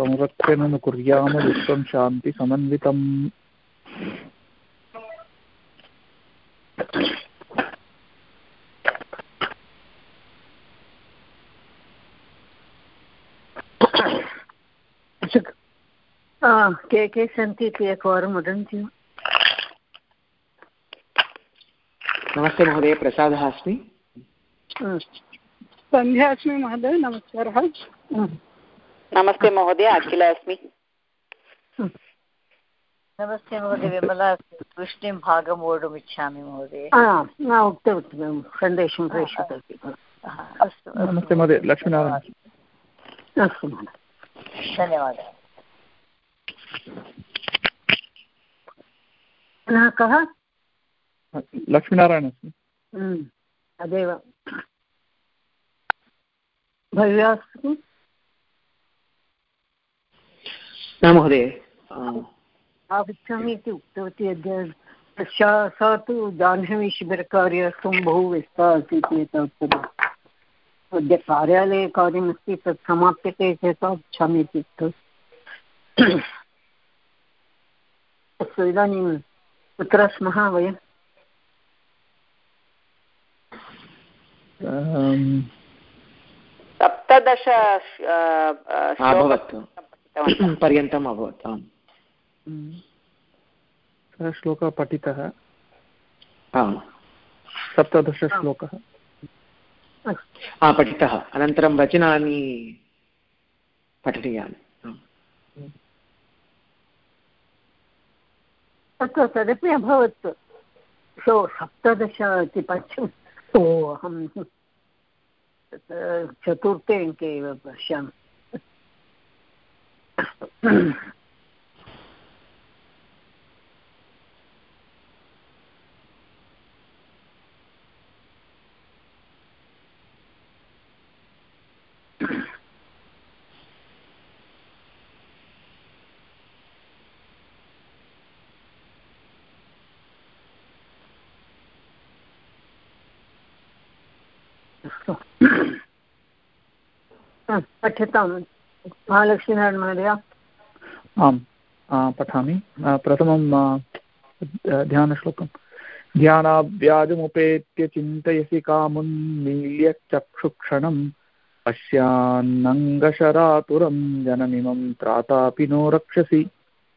संरक्षणनुकुर्याम विश्वं शान्तिसमन्वितम् के के सन्ति इति एकवारं वदन्ति। नमस्ते महोदय प्रसादः अस्मि। सन्ध्या अस्मि महोदय नमस्कारः। नमस्ते महोदय अखिला अस्मि। नमस्ते महोदय विमला अस्मि। वृष्टिं भागं वोढुमिच्छामि महोदय। न उक्तवती सन्देशं प्रेषितवती अस्तु नमस्ते महोदय लक्ष्मीनारायण। अस्तु महोदय। धन्यवादः। पुनः कः? लक्ष्मीनारायण अस्मि। तदेव भव्या अस्ति न महोदय। आगच्छामि इति उक्तवती अद्य सा तु जाह्नवीशिबिरकार्यार्थं बहु व्यस्ता आसीत् एतावत् अद्य कार्यालये कार्यमस्ति तत् समाप्यते चेत् आगच्छामि इति उक्तवती। अस्तु इदानीं कुत्र स्मः वयम्? सप्तदश अभवत् पर्यन्तम् अभवत् आम्। सः श्लोकः पठितः? आम्। सप्तदशश्लोकः पठितः। अनन्तरं वचनानि पठनीयानि। अस्तु तदपि अभवत्। सो सप्तदश इति पश्यन् ओ अहं चतुर्थे अङ्के एव पश्यामि। पठ्यतां महालक्ष्मीनारायण महोदय आम् पठामि। प्रथमं ध्यानश्लोकं ध्यानाव्याजमुपेत्य चिन्तयसि कामुन्मील्य चक्षुक्षणं पश्यान्नङ्गशरातुरं जनमिमं त्रातापि नो रक्षसि।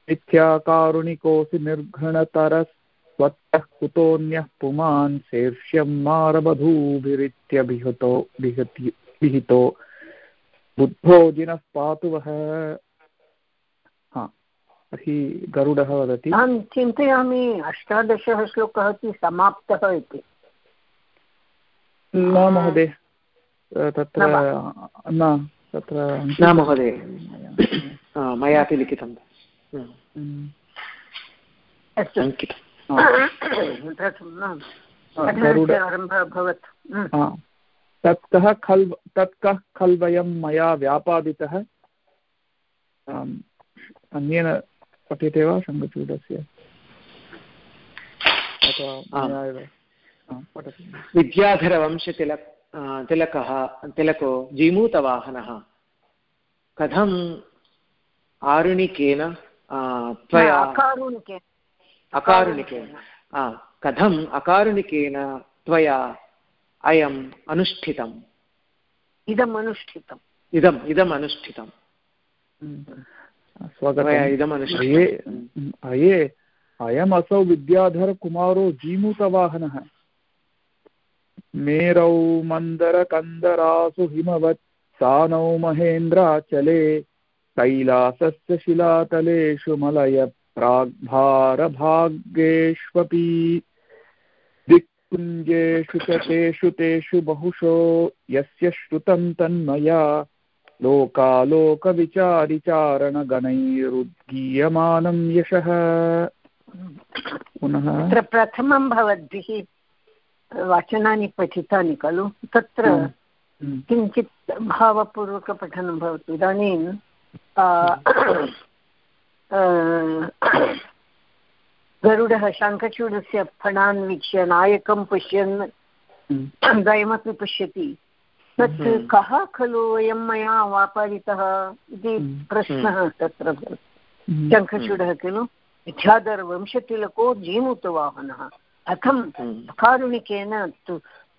मिथ्याकारुणिकोऽसि निर्घृणतरस्वत्तः कुतोऽन्यः पुमान् शेर्ष्यं मारबधूभिरित्यभिहतो विहति विहितो बुद्धो जिनः पातु वः तर्हि गरुडः वदति। अहं चिन्तयामि अष्टादशः श्लोकः इति समाप्तः इति। न महोदय। तत्र न तत्र न महोदय। मयापि लिखितं। आरम्भः अभवत्। तत् कः खल् तत् कः खल् वयं मया व्यापादितः। अन्येन पठ्यते वा शङ्खचूडस्य विद्याधरवंशतिलक् तिलकः तिलको जीमूतवाहनः कथम् आरुणिकेन त्वया अकारुणिकेन। कथम् अकारुणिकेन त्वया अयम् अनुष्ठितम्? इदम् अनुष्ठितम्। इदम् इदम् अनुष्ठितम्। अये अये अयमसौ विद्याधरकुमारो जीमूतवाहनः। मेरौ मन्दरकन्दरासु हिमवत् सानौ महेन्द्राचले कैलासस्य शिलातलेषु मलय प्राग्भारभाग्येष्वपि। दिक्पुञ्जेषु च तेषु तेषु बहुशो यस्य श्रुतं तन्मया लोकालोकविचारिचारणगणैरुद्गीयमानं यशः। पुनः तत्र प्रथमं भवद्भिः वचनानि पठितानि खलु? तत्र किञ्चित् भावपूर्वकपठनं भवतु। इदानीं गरुडः शङ्खचूडस्य फणान् वीक्ष्य नायकं पश्यन् द्वयमपि पश्यति तत् कः खलु अयं मया वापादितः इति प्रश्नः तत्र शङ्खचूडः खलु। विद्याधरवंशतिलको जीमूतवाहनः। कथं? कारुणिकेन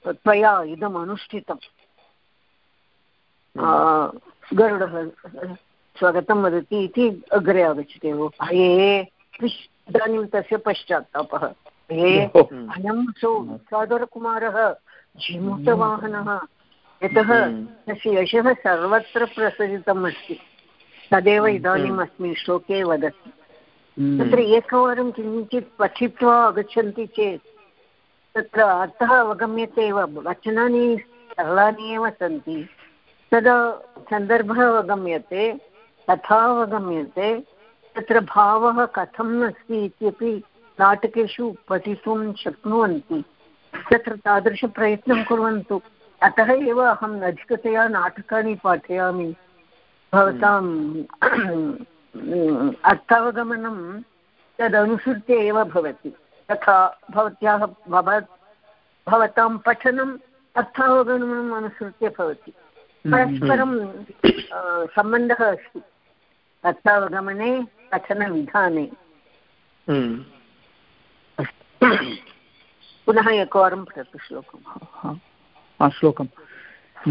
त्वया इदम् अनुष्ठितम् गरुडः स्वागतं वदति इति अग्रे आगच्छति। एव भये इदानीं तस्य पश्चात्तापः। हे अयं सो सादरकुमारः जीमूतवाहनः। यतः तस्य यशः सर्वत्र प्रसरितम् अस्ति तदेव इदानीम् अस्मिन् श्लोके वदति। तत्र एकवारं किञ्चित् पठित्वा आगच्छन्ति चेत् तत्र अर्थः अवगम्यते एव। वचनानि सरलानि एव सन्ति। तदा सन्दर्भः अवगम्यते तथा अवगम्यते तत्र भावः कथम् अस्ति इत्यपि नाटकेषु पठितुं शक्नुवन्ति। तत्र तादृशप्रयत्नं कुर्वन्तु। अतः एव अहम् अधिकतया नाटकानि पाठयामि। भवताम् अर्थावगमनं तदनुसृत्य एव भवति। तथा भवत्याः भवत् पठनम् अर्थावगमनम् अनुसृत्य भवति। परस्परं सम्बन्धः अस्ति। अर्थावगमने पठनविधाने। पुनः एकवारं पठतु श्लोकं श्लोकं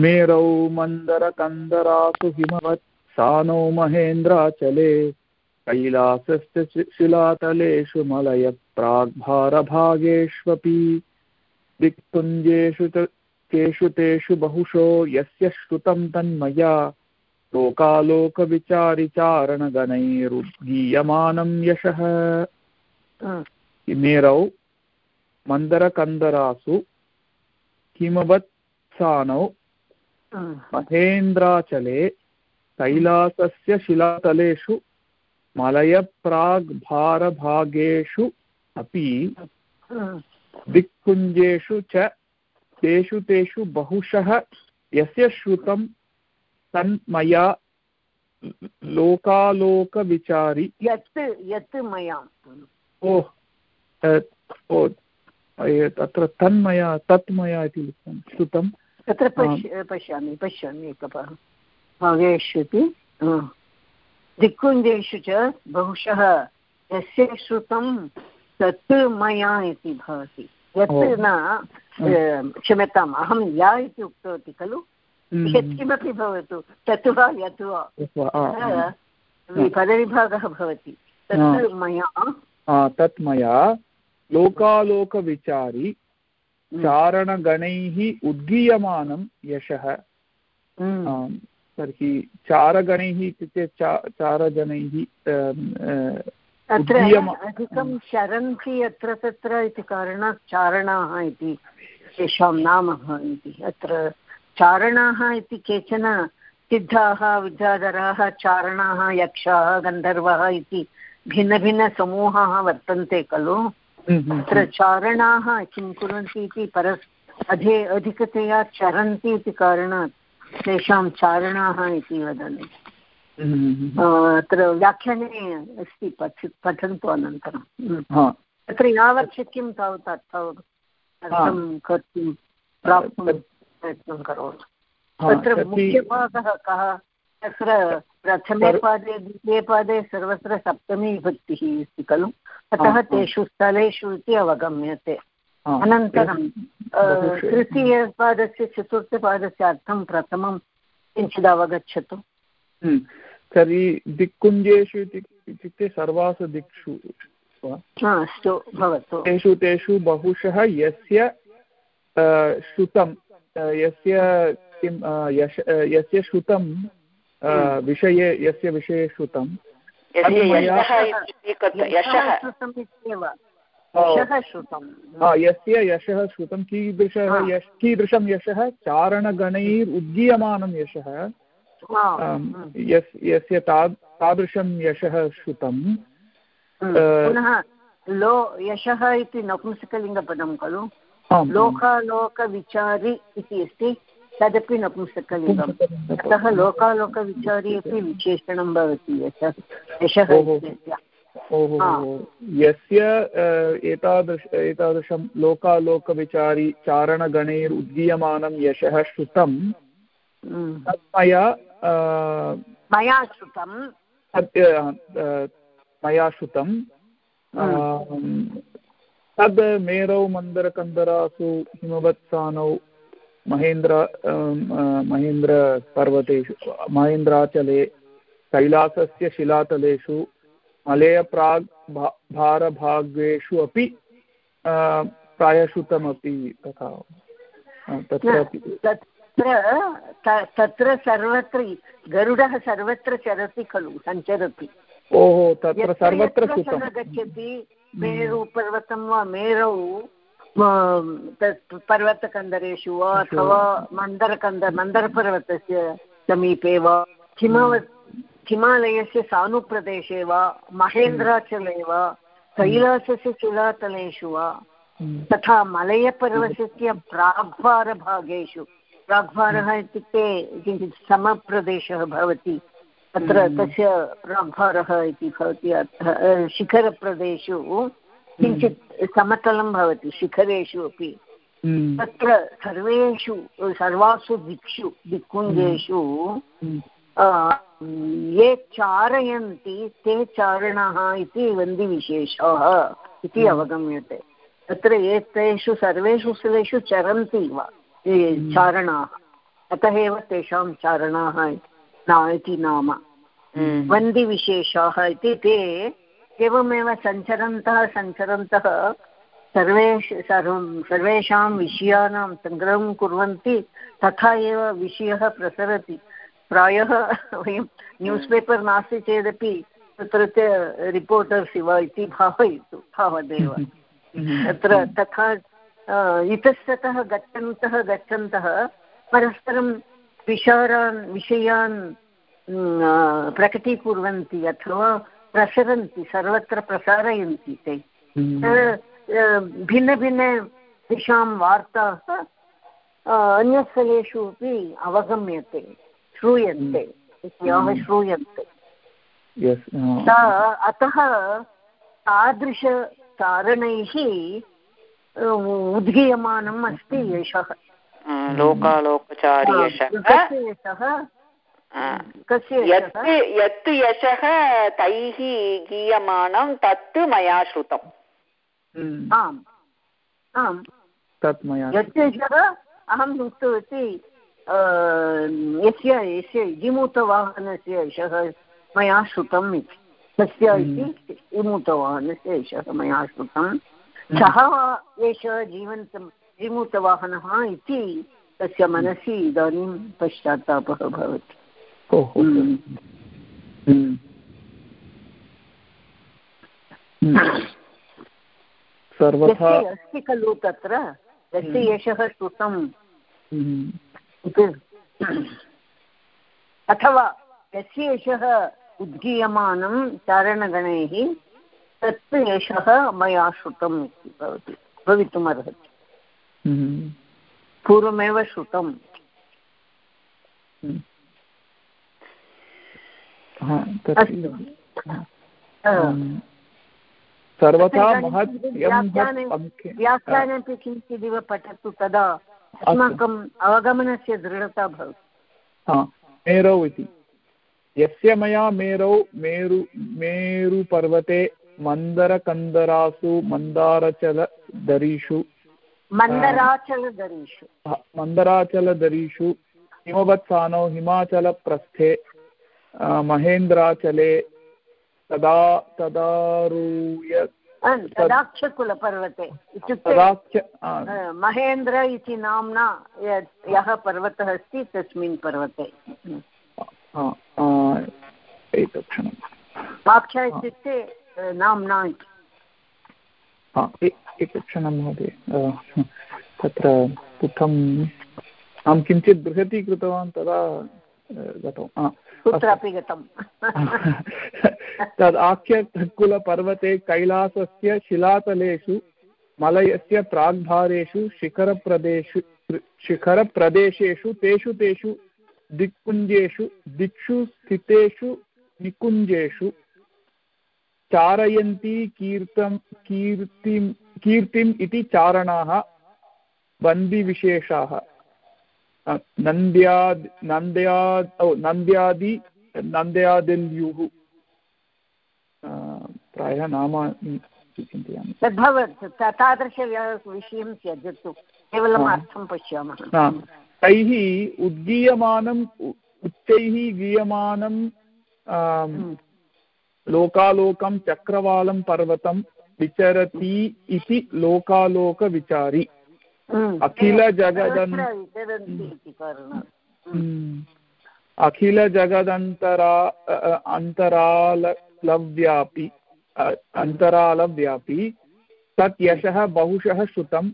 मेरौ मन्दरकन्दरासु हिमवत् सानौ महेन्द्राचले कैलासस्य शिलातलेषु मलय प्राग्भारभागेष्वपि दिक्पुञ्जेषु तेषु तेषु बहुशो यस्य श्रुतं तन्मया लोकालोकविचारिचारणगणैरुद्गीयमानं यशः मेरौ मन्दरकन्दरासु हिमवत्सानौ महेन्द्राचले कैलासस्य शिलातलेषु मलयप्राग्भारभागेषु अपि दिक्पुञ्जेषु च तेषु तेषु बहुशः यस्य श्रुतं तन्मया लोकालोकविचारि यत् यत् मया। ओ ओ तत्र तन्मया तत् मया इति श्रुतं तत्र पश्य पश्यामि पश्यामि एकः भावेष्वपि दिक्कुञ्जेषु च बहुशः यस्य श्रुतं तत् मया इति भवति यत् न क्षम्यताम् अहं या इति उक्तवती खलु? यत्किमपि भवतु तत् वा यत् वा? पदविभागः भवति। तत् मया तत् मया लोकालोकविचारि चारणगणैः उद्गीयमानं यशः। तर्हि चारगणैः इत्युक्ते चा चारजनैः अत्र अधिकं चरन्ति अत्र तत्र इति कारणात् चारणाः इति तेषां नाम भवन्ति अत्र चारणाः इति केचन सिद्धाः विद्याधराः चारणाः यक्षाः गन्धर्वः इति भिन्नभिन्नसमूहाः वर्तन्ते खलु। तत्र चारणाः किं कुर्वन्ति इति परस् अधि अधिकतया चरन्ति इति कारणात् तेषां चारणाः इति वदन्ति। अत्र व्याख्याने अस्ति पठ पठन्तु अनन्तरं। तत्र यावत् शक्यं तावत् अर्थं कर्तुं प्राप्तुं प्रयत्नं करोतु। तत्र मुख्यभागः कः? तत्र प्रथमे पादे द्वितीये पादे सर्वत्र सप्तमी विभक्तिः अस्ति खलु? अतः तेषु स्थलेषु इति अवगम्यते। अनन्तरं तृतीयपादस्य चतुर्थपादस्य अर्थं प्रथमं किञ्चित् अवगच्छतु। तर्हि दिक्कुञ्जेषु इत्युक्ते सर्वासु दिक्षु अस्तु भवतु। तेषु तेषु बहुशः यस्य श्रुतं यस्य किं यश यस्य श्रुतं विषये यस्य विषये श्रुतं यस्य यशः श्रुतं कीदृशः यश कीदृशं यशः? चारणगणैरुद्गीयमानं यशः। यस् यस्य ताद् तादृशं यशः श्रुतं। पुनः लो यशः इति नपुंसकलिङ्गपदं खलु। लोकालोकविचारि इति अस्ति। तदपि नपुंसकलिङ्गम् अतः लोकालोकविचारी अपि विशेषणं भवति यशः यशः यस्य एतादृश एतादृशं लोकालोकविचारी चारणगणैरुद्गीयमानं यशः श्रुतं तत् मया मया श्रुतं मया श्रुतं तद् मेरौ मन्दरकन्दरासु हिमवत्सानौ महेन्द्र महेन्द्रपर्वतेषु महेन्द्राचले कैलासस्य शिलातलेषु मलयप्राग् भारभागेषु अपि प्रायश्रुतमपि तथा तत्र तत्र सर्वत्र गरुडः सर्वत्र चरति खलु सञ्चरति। ओहो तत्र सर्वत्र गच्छति मेरुपर्वतं वा मेरौ तत् पर्वतकन्दरेषु वा अथवा मन्दरकन्द मन्दरपर्वतस्य समीपे वा हिमवत् हिमालयस्य सानुप्रदेशे वा महेन्द्राचले वा कैलासस्य शिलातलेषु वा तथा मलयपर्वतस्य प्राग्भारभागेषु प्राग्भारः इत्युक्ते किञ्चित् समप्रदेशः भवति तत्र तस्य प्राग्भारः इति भवति अतः शिखरप्रदेशेषु किञ्चित् समतलं भवति शिखरेषु अपि। तत्र सर्वेषु सर्वासु दिक्षु दिक्कुञ्जेषु ये चारयन्ति ते चारणाः इति वन्दिविशेषाः इति अवगम्यते। तत्र एतेषु सर्वेषु स्थलेषु चरन्ति वा चारणाः। अतः एव तेषां चारणाः इति नाम। वन्दिविशेषाः इति ते एवमेव सञ्चरन्तः सञ्चरन्तः सर्वेष सर्वं सर्वेषां विषयाणां सङ्ग्रहं कुर्वन्ति तथा एव विषयः प्रसरति। प्रायः वयं न्यूस् पेपर् नास्ति चेदपि तत्रत्य रिपोर्टर्स् इव इति भावयतु तावदेव तत्र तथा इतस्ततः गच्छन्तः गच्छन्तः परस्परं विचारान् विषयान् प्रकटीकुर्वन्ति अथवा प्रसरन्ति सर्वत्र प्रसारयन्ति ते। भिन्नभिन्न दिशां वार्ताः अन्यस्थलेषु अपि अवगम्यते श्रूयन्ते इत्याह श्रूयन्ते। अतः तादृशकारणैः उद्गीयमानम् अस्ति एषः। लोकालोकचारी एषः यत् यत् यशः तैः गीयमानं तत् मया श्रुतम्। आम्। आम्। तत् मया यत् यशः अहम् उक्तवती यस्य यस्य जिमूतवाहनस्य एषः मया श्रुतम् इति। तस्य इति जिमूतवाहनस्य एषः मया श्रुतं सः एषः जीवन्तं जिमूतवाहनः इति तस्य मनसि इदानीं पश्चात्तापः भवति। सर्वथा अस्ति खलु तत्र यस्य एषः श्रुतम्। अथवा यस्य एषः उद्गीयमानं चारणगणैः तत् एषः मया श्रुतम् इति भवति भवितुमर्हति। पूर्वमेव श्रुतम्। सर्वथा महत् व्याख्यानमपि किञ्चिदिव पठतु तदा अस्माकम् अवगमनस्य दृढता भवति। मेरौ इति। यस्य मया मेरौ मेरु मेरुपर्वते मन्दरकन्दरासु मन्दारचलदरीषु मन्दराचलदरीषु। मन्दराचलदरीषु हिमवत्सानौ हिमाचलप्रस्थे महेन्द्राचले तदा तदारूय तदाक्षकुलपर्वते इत्युक्ते महेन्द्र इति नाम्ना यः पर्वतः अस्ति तस्मिन् पर्वते। आख्या इत्युक्ते नाम्ना इति। एकक्षणं महोदय तत्र कथम् अहं किञ्चित् बृहती कृतवान् तदा गतौ हा कुत्रापि गतं। तद् आख्यकुलपर्वते कैलासस्य शिलातलेषु, मलयस्य प्राग्भारेषु, शिखरप्रदेशु शिखरप्रदेशेषु, तेषु तेषु दिक्पुञ्जेषु दिक्षु स्थितेषु निकुञ्जेषु चारयन्ती कीर्तं कीर्तिं कीर्तिम् इति चारणाः बन्दिविशेषाः। नन्द्याद् नन्द्याद् नन्द्यादि नन्द्यादिल्युः प्रायः नाम चिन्तयामि तद्भवत् तादृशविषयं त्यजतु केवलम् अर्थं पश्यामः तैः उद्गीयमानम् उच्चैः गीयमानं लोकालोकं चक्रवालं पर्वतं विचरति इति लोकालोकविचारी अखिलजगदन् अखिलजगदन्तरा अन्तरालव्यापि अन्तरालव्यापि तत् यशः बहुशः श्रुतम्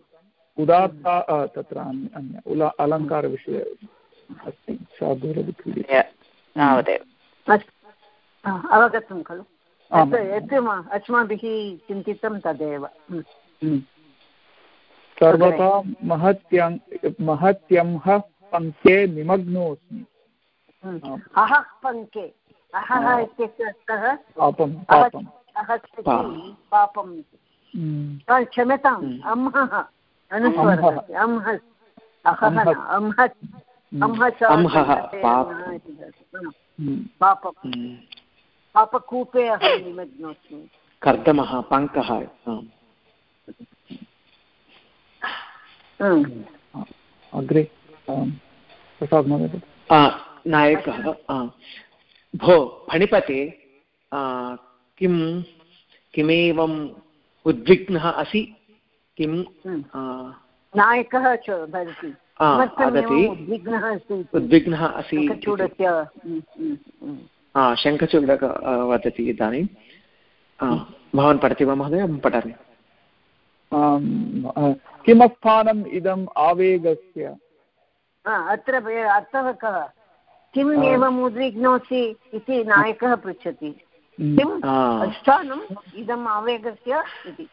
उदात्ता तत्र अन्य उला अलङ्कारविषये अस्ति अवगतं खलु यत् अस्माभिः चिन्तितं तदेव सर्वथा महत्यं महत्यंह पङ्के निमग्नोऽस्मि। अहः पङ्के अहः इत्यस्य कः पापं पापम् पापम् क्षम्यताम् अम्हः। अनुस्वरः अम्ह। अहः अम्हत् पापं। पापकूपे अहं निमग्नोऽस्मि। कर्दमः पङ्कः अग्रे प्रसाद् महोदय। नायकः भो फणिपते किं किमेवम् उद्विग्नः असि? किं नायकः च भवति। वदति उद्विग्नः असि शङ्खचूडक वदति इदानीं। भवान् पठति वा महोदय? अहं पठामि। किमस्थानम् इदम् आवेगस्य? अत्र अर्थः कः? किम् एवम् उद्विग्नोसि इति नायकः पृच्छति। किम् स्थानम् इदम् आवेगस्य इति?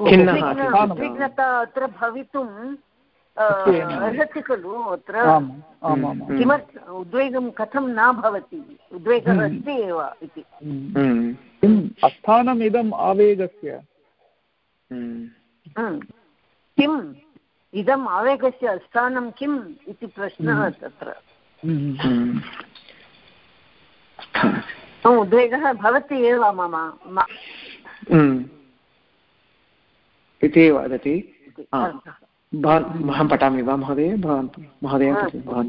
उद्विग्नता अत्र भवितुं अर्हति खलु अत्र? किमर्थ उद्वेगं कथं न भवति? उद्वेगः अस्ति एव इति। किम् अस्थानम् इदम् आवेगस्य? किम्? इदम् आवेगस्य स्थानं किम् इति प्रश्नः तत्र। उद्वेगः भवति एव मम। इति वदति। अहं पठामि वा महोदय? भवान् महोदय भवान्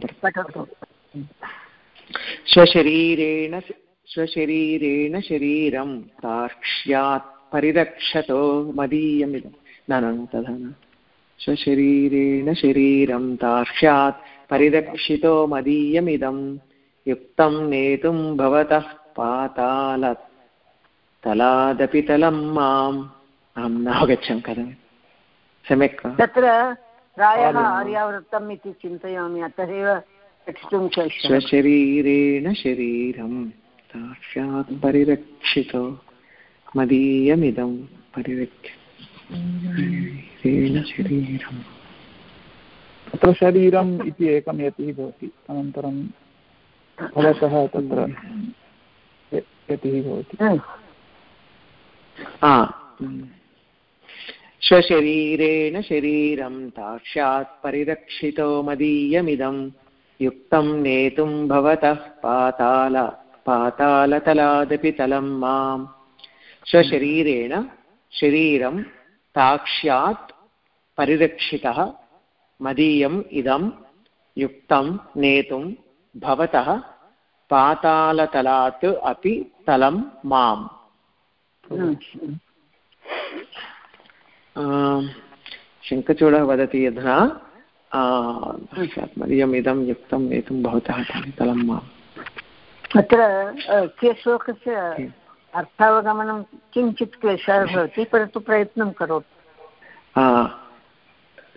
स्वशरीरेण स्वशरीरेण शरीरं साक्ष्यात्। परिरक्षतो मदीयमिदं। न न तथा न। स्वशरीरेण शरीरं तार्क्ष्यात् परिरक्षितो मदीयमिदं। युक्तं नेतुं भवतः पाताल तलादपि तलं माम्। अहं न अवगच्छामि सम्यक् तत्र प्रायः आर्यावृत्तम् इति चिन्तयामि अतः एव पठितुं स्वशरीरेण शरीरं साक्षात् परिरक्षितो। मदीयमिदं परिरक्ष्य शरीरम् तत्र शरीरम् इति एकं यतिः भवति अनन्तरं भवतः तत्र यतिः भवति। स्वशरीरेण शरीरं साक्षात् परिरक्षितो मदीयमिदं युक्तं नेतुं भवतः पाताल पातालतलादपि तलं माम्। स्वशरीरेण शरीरं साक्ष्यात् परिरक्षितः मदीयम् इदं युक्तं नेतुं भवतः पातालतलात् अपि तलं माम्। शङ्खचूडः वदति अधुना मदीयम् इदं युक्तं नेतुं भवतः तलं माम्। अत्र श्लोकस्य अर्थावगमनं किञ्चित् क्लेशः भवति परन्तु प्रयत्नं करोतु।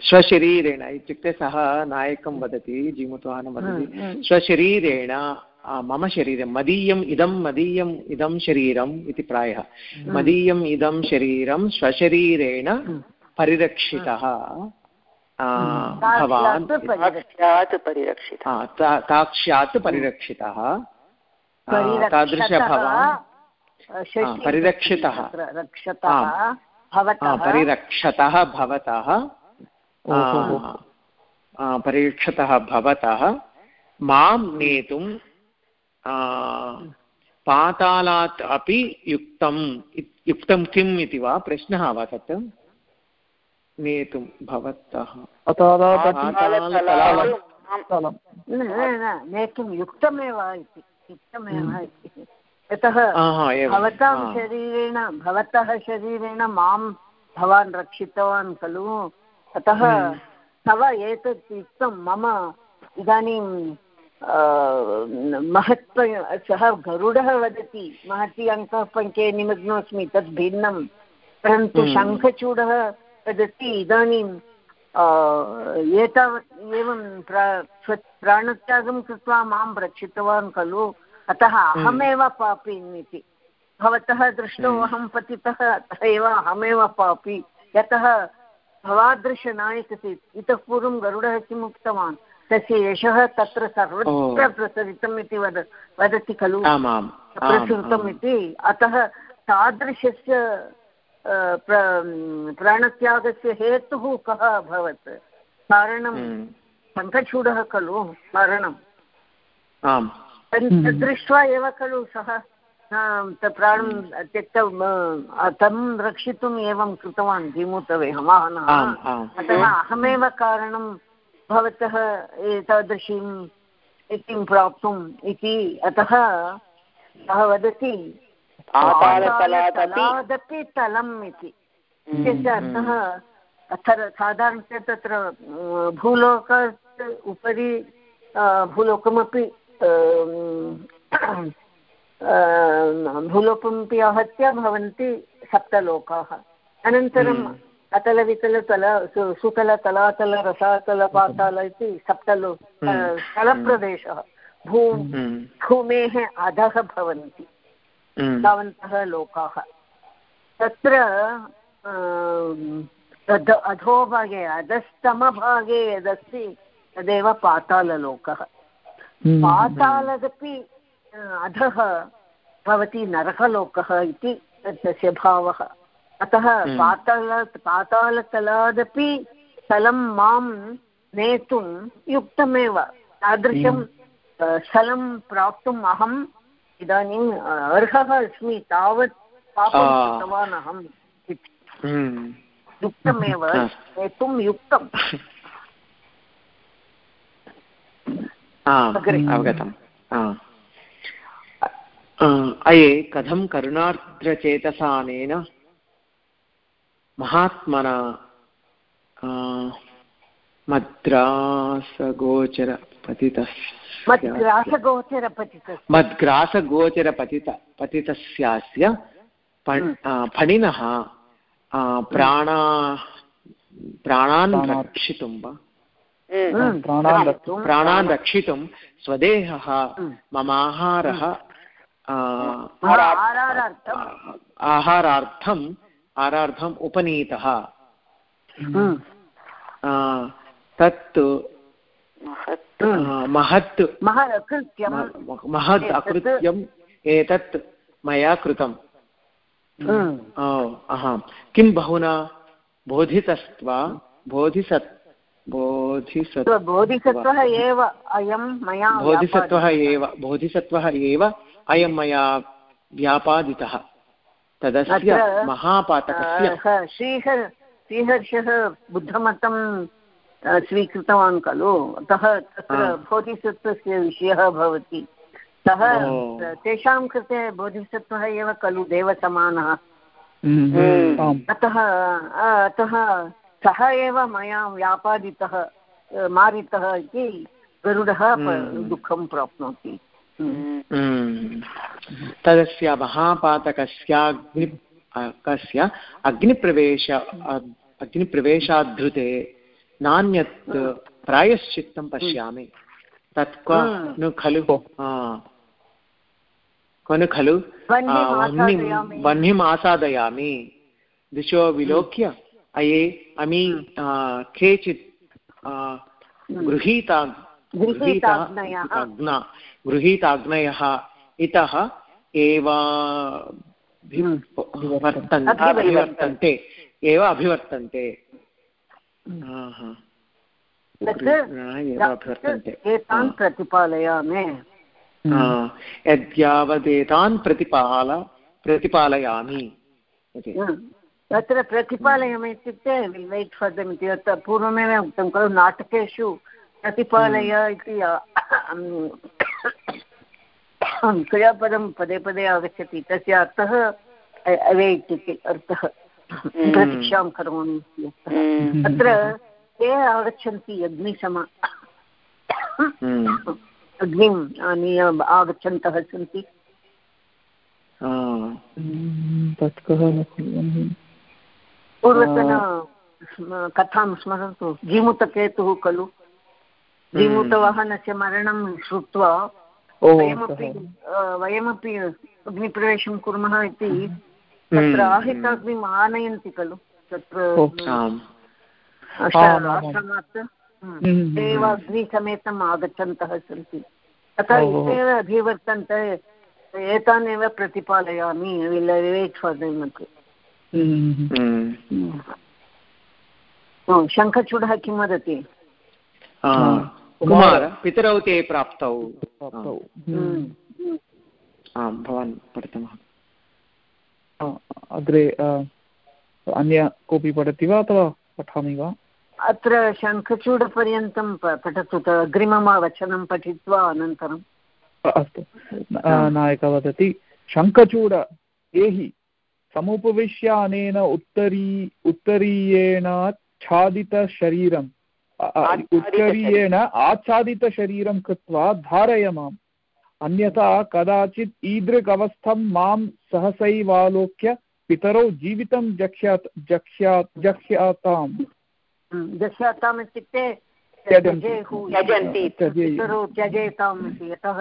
स्वशरीरेण इत्युक्ते सः नायकं वदति जीमूतवाहनं वदति। स्वशरीरेण मम शरीरं मदीयम् इदं मदीयम् इदं शरीरम् इति प्रायः। मदीयम् इदं शरीरं स्वशरीरेण परिरक्षितः। भवान् ताक्ष्यात् परिरक्षितः। तादृश भवान् परिरक्षितः। परिरक्षतः भवतः। परिरक्षतः भवतः। माँ नेतुं पातालात् अपि युक्तं युक्तं किम् इति वा प्रश्नः वा तत् नेतुं भवतः नेतुं युक्तमेव इति। युक्तमेव हम्म। इति। यतः भवतां शरीरेण भवतः शरीरेण माँ भवान् रक्षितवान् खलु? अतः हम्म। तव एतत् युक्तं मम इदानीं महत्त्व सः गरुडः वदति महती अङ्कः पङ्के निमग्नोऽस्मि तद् भिन्नं। परन्तु हम्म। शङ्खचूडः वदति इदानीं एतावत् एवं प्रा प्राणत्यागं कृत्वा माँ रक्षितवान् खलु? अतः हम्म। अहमेव पापी इति। भवतः दृष्टौ हम्म। अहं पतितः अतः एव अहमेव पापी। यतः भवादृशनायकस्य इतः पूर्वं गरुडः किम् उक्तवान्? तस्य यशः तत्र सर्वत्र प्रसरितम् इति वद वदति खलु? प्रसृतम् इति। अतः तादृशस्य प्राणत्यागस्य हेतुः कः अभवत्? कारणं हम्म। शङ्खचूडः खलु? कारणम्? दृष्ट्वा एव खलु सः। प्राणं हम्म। त्यक्त तं रक्षितुम् एवं कृतवान् धीमूतवे हमानः अतः अहमेव कारणं भवतः एतादृशीं स्थितिं प्राप्तुम् इति अतः सः वदति। तलादपि तलम् इति। इत्यस्य अर्थः अत्र साधारणतया तत्र भूलोकात् उपरि भूलोकमपि भूलोकमपि आहत्य भवन्ति सप्तलोकाः। अनन्तरम् अतलवितलतल सुतलतलातल रसातल पाताल इति सप्तलो स्थलप्रदेशः भू भूमेः अधः भवन्ति तावन्तः लोकाः। तत्र अधोभागे अधस्तमभागे यदस्ति तदेव पाताललोकः। पातालदपि अधः भवति नरकलोकः इति तस्य भावः। अतः पाताल पातालतलादपि स्थलं माँ नेतुं युक्तमेव। तादृशं स्थलं प्राप्तुम् अहं इदानीम् अर्हः अस्मि तावत् पापं कृतवान् अहम् हम्म। युक्तमेव नेतुं युक्तम्। अवगतम्। अये कथं करुणार्द्रचेतसानेन महात्मना मद्ग्रासगोचरपतित पतितस्यास्य फणिनः प्राणा प्राणान् रक्षितुं वा? प्राणान् रक्षितुं स्वदेहः मम आहारः आहारार्थम्। आहारार्थम् उपनीतः। तत् महत् महत् अकृत्यम् एतत् मया कृतम्। किं बहुना? बोधितस्त्वा बोधिसत् बोधिसत् बोधिसत्वः एव अयं मया बोधिसत्वः एव बोधिसत्वः एव अयं मया व्यापादितः। तदस्य महापातकस्य। श्रीहर् श्रीहर्षः बुद्धमतं स्वीकृतवान् खलु। अतः तत्र बोधिसत्त्वस्य विषयः भवति। सः तेषां कृते बोधिसत्त्वः एव खलु देवसमानः। हम्म, हम्म। अतः अतः सः एव मया व्यापादितः मारितः इति गरुडः हम्म। दुःखं प्राप्नोति। तदस्य महापातकस्याग्नि कस्य? अग्निप्रवेश अग्निप्रवेशाद्धृते नान्यत् प्रायश्चित्तं पश्यामि। तत् क्व? नु खलु? क्व खलु? वह्निम् आसादयामि। दिशो विलोक्य। अये अमी केचित् गृहीता गृहीताग्नयः इतः एव अभिवर्तन्ते एव अभिवर्तन्ते। एतान् प्रतिपालयामि। यद्यावदेतान् प्रतिपाल प्रतिपालयामि। तत्र प्रतिपालयामि इत्युक्ते वैट् फर् दम् इति पूर्वमेव उक्तं खलु नाटकेषु प्रतिपालय इति क्रियापदं पदे पदे आगच्छति। तस्य अर्थः अवेट् इति अर्थः। प्रतीक्षां करोमि अत्र ते आगच्छन्ति अग्निसम अग्निम् आनीय आगच्छन्तः सन्ति। पूर्वतन कथां स्मरन्तु। जीमूतकेतुः खलु। जीमूतवाहनस्य मरणं श्रुत्वा वयमपि वयमपि अग्निप्रवेशं कुर्मः इति तत्र आहिताग्निम् आनयन्ति खलु। तत्र आश्रमात् ते एव अग्निसमेतम् आगच्छन्तः सन्ति। अतः इत्येव अभिवर्तन्ते एतानेव प्रतिपालयामि वेट् फार् मध्ये शङ्खचूडः किं वदति कुमार. पितरौ ते प्राप्तौ. आम् भवान् पठितमः अग्रे अन्य कोऽपि पठति वा अथवा पठामि वा? अत्र शङ्खचूडपर्यन्तं पठतु अग्रिमं वचनं पठित्वा अनन्तरम् अस्तु. नायकः वदति शङ्खचूड एहि समुपविश्य अनेन उत्तरी उत्तरीयेण छादितशरीरम् उत्तरीयेण आच्छादितशरीरं कृत्वा धारय माम् अन्यथा कदाचित् ईदृक् अवस्थं माँ सहसैवालोक्य पितरौ जीवितं जक्ष्यात् जक्ष्यात् जक्ष्याताम्। जक्ष्याताम् इत्युक्ते त्यजेताम् इति यतः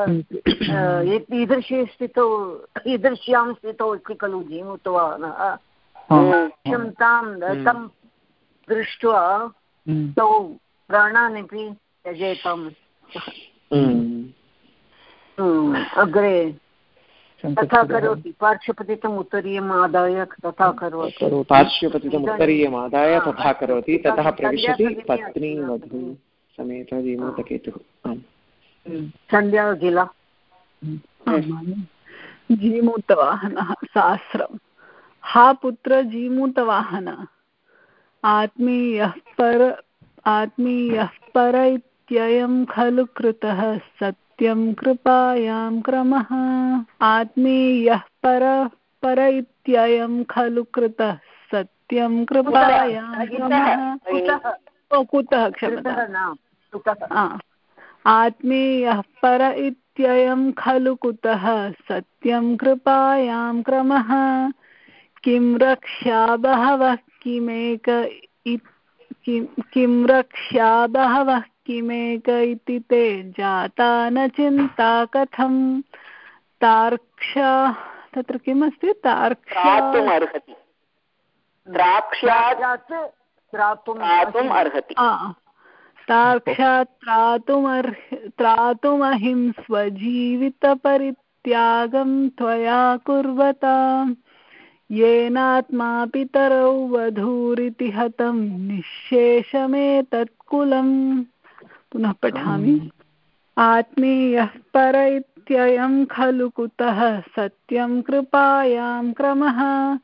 ईदृशी स्थितौ ईदृश्यां स्थितौ अस्ति खलु जीमूतवानः तां तं दृष्ट्वा तौ प्राणान् अपि त्यजेताम् अग्रे। तथा करोति। पार्श्वपतितम् उत्तरीयम् आदाय तथा करोति। पार्श्वपतितम् उत्तरीयम् आदाय तथा करोति। ततः प्रविशति पत्नी वधू समेत जीमूतकेतुः सन्ध्या किल जीमूतवाहनः सहस्रं हा पुत्र जीमूतवाहन आत्मीयः पर आत्मीयः पर इत्ययं खलु कृतः सत्यं कृपायां क्रमः आत्मीयः पर पर इत्ययं खलु कृतः सत्यं कृपायां क्रमः कुतः क्षम्यताम् आत्मीयः पर इत्ययं खलु कुतः? सत्यं कृपायां क्रमः। किं रक्ष्या बहवः किमेक किं रक्ष्या बहवः किमेक इति ते जाता न चिन्ता कथं तार्क्ष्या तत्र किमस्ति? अर्हति। साक्षात् त्रातुमर्ह त्रातुमहिं स्वजीवितपरित्यागं त्वया कुर्वता। येनात्मा पितरौ वधूरिति हतं निःशेषमेतत्कुलम्। पुनः पठामि। आत्मीयः पर इत्ययं खलु कुतः सत्यं कृपायां क्रमः।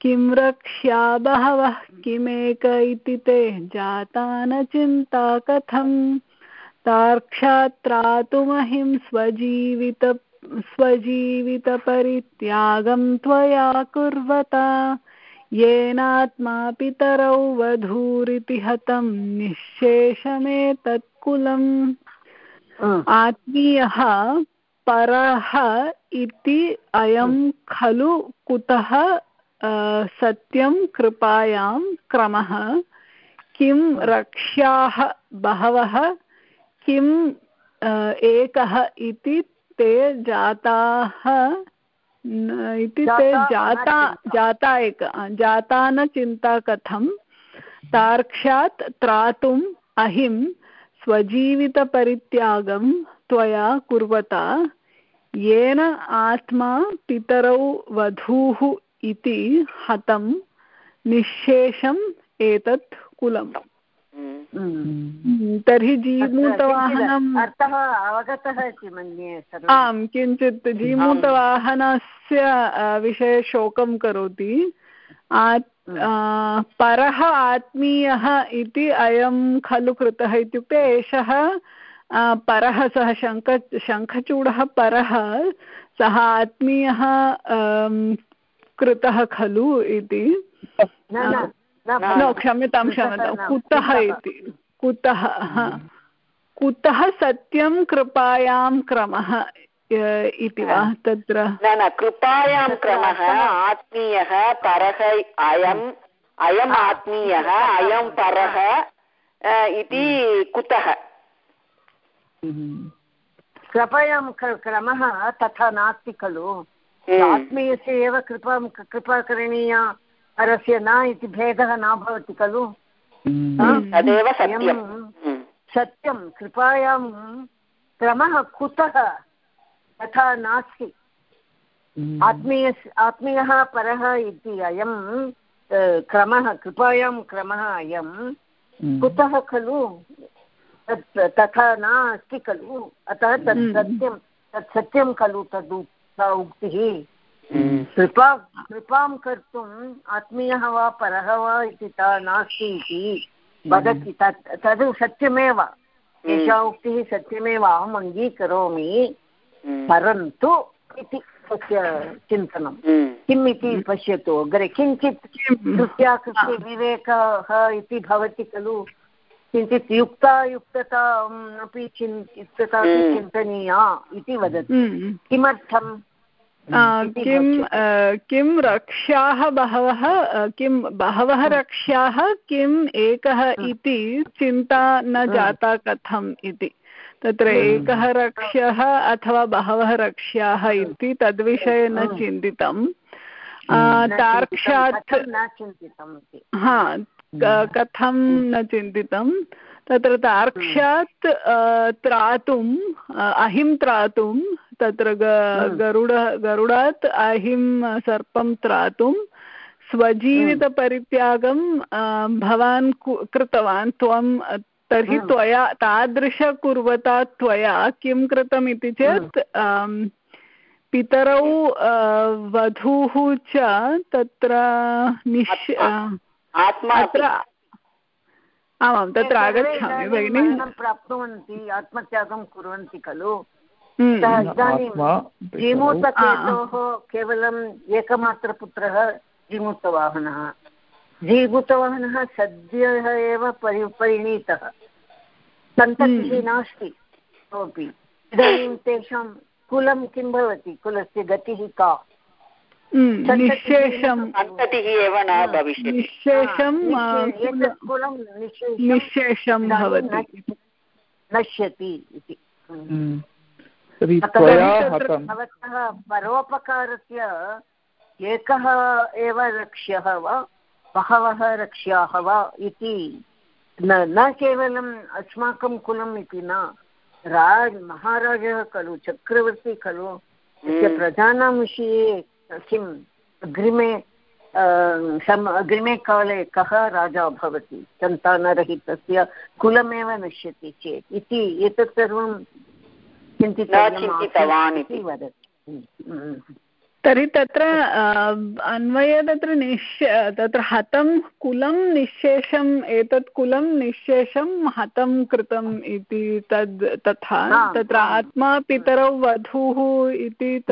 किं रक्ष्या बहवः किमेक इति ते जाता न चिन्ता कथं तार्क्षात्रातुमहिं स्वजीवित स्वजीवितपरित्यागं त्वया कुर्वता। येनात्मा पितरौ वधूरिति हतं निःशेषमेतत्कुलम्। आत्मीयः परः इति अयं खलु कुतः सत्यं कृपायां क्रमः किं रक्ष्याः बहवः किम् एकः इति ते जाताः इति ते जाता जाता एक जाता न चिन्ता कथं तार्क्ष्यात् त्रातुम् अहिं स्वजीवितपरित्यागं त्वया कुर्वता येन आत्मा पितरौ वधूः इति हतं निःशेषम् एतत् कुलम्। तर्हि जीमूतवाहनम् अर्थः अवगतः इति मन्ये आम् किञ्चित् जीमूतवाहनस्य विषये शोकं करोति। परः आत्मीयः इति अयं खलु कृतः इत्युक्ते एषः परः सः शङ्ख शङ्खचूडः परः सः आत्मीयः कृतः खलु इति? न क्षम्यतां क्षम्यतां। कुतः इति? कुतः कुतः सत्यं कृपायां क्रमः इति वा? तत्र न न कृपायां क्रमः आत्मीयः परः अयम् अयम् आत्मीयः अयं परः इति कुतः? कृपयां क्रमः तथा नास्ति खलु। आत्मीयस्य एव कृपां कृपा करणीया परस्य न इति भेदः न भवति खलु? तदेव सत्यं. सत्यं. कृपायां क्रमः कुतः? तथा नास्ति. आत्मीय आत्मीयः परः इति अयं क्रमः कृपायां क्रमः अयं कुतः खलु? तत् तथा नास्ति खलु? अतः तत् सत्यं तत् सत्यं खलु तद् उक्तिः कृपा कृपां कर्तुम् आत्मीयः वा परः वा इति ता नास्ति इति वदति। तत् तद् सत्यमेव। एषा उक्तिः सत्यमेव अहम् अङ्गीकरोमि। परन्तु इति तस्य चिन्तनं किम् इति पश्यतु अग्रे। किञ्चित् कृत्याकृत्य विवेकः इति भवति खलु। किञ्चित् युक्तायुक्तता अपि चिन् युक्तता चिन्तनीया इति वदति। किमर्थम्? किं किं रक्ष्याः बहवः किं बहवः रक्ष्याः किम् एकः इति चिन्ता न जाता कथम् इति। तत्र एकः रक्ष्यः अथवा बहवः रक्ष्याः इति तद्विषये न चिन्तितं। तार्क्षात् हा कथं न चिन्तितं। तत्र तार्क्ष्यात् त्रातुम् अहिं त्रातुं तत्र गरुड गरुडात् अहिं सर्पं त्रातुं स्वजीवितपरित्यागं भवान् कृतवान् त्वं तर्हि त्वया तादृश कुर्वता त्वया किं कृतम् इति चेत् पितरौ वधूः च तत्र निश् अत्र आमां तत्र आगच्छामि भगिनि। प्राप्नुवन्ति आत्मत्यागं कुर्वन्ति खलु। इदानीं जीमूतकेतोः केवलम् एकमात्रपुत्रः जीमूतवाहनः जीमूतवाहनः सद्यः एव परि परिणीतः। सन्ततिः नास्ति कोऽपि। इदानीं तेषां कुलं किं भवति? कुलस्य गतिः का? निःशेषं सन्ततिः एव न भवति परोपकारस्य एकः एव लक्ष्यः वा बहवः रक्ष्याः वा इति न न केवलम् अस्माकं कुलम् इति न राज महाराजः खलु चक्रवर्ती खलु तस्य प्रजानां विषये किम् अग्रिमे सम अग्रिमे काले कः राजा भवति? सन्तानरहितस्य कुलमेव नश्यति चेत् इति एतत् सर्वं चिन्तितवान् इति। वदति। तर्हि तत्र अन्वये तत्र निश् तत्र हतं कुलं निःशेषम् एतत् कुलं निःशेषं हतं कृतम् इति तद् तथा तत्र आत्मा पितरौ वधूः इति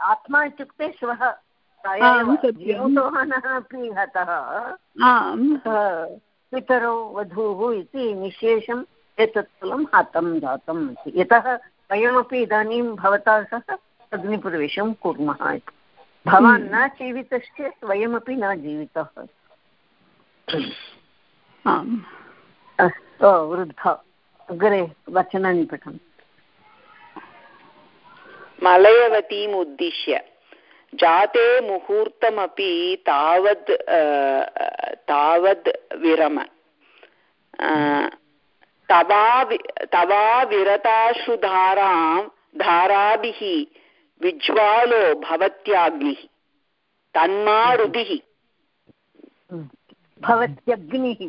आत्मा इत्युक्ते श्वः अपि हतः। आम्। पितरौ वधूः इति निःशेषम् एतत् कुलं हतं जातम् इति। यतः वयमपि इदानीं भवता सह अग्निप्रवेशं कुर्मः इति। भवान् न जीवितश्चेत् वयमपि न जीवितः। आम्। अस्तु वृद्धा। अग्रे वचनानि पठन् मलयवतीम् उद्दिश्य जाते मुहूर्तमपि तावद् तावद् विरम। तवा तवा विरताश्रुधारां धाराभिः विज्वालो भवत्याग्निः तन्मारुतिः। भवत्यग्निः।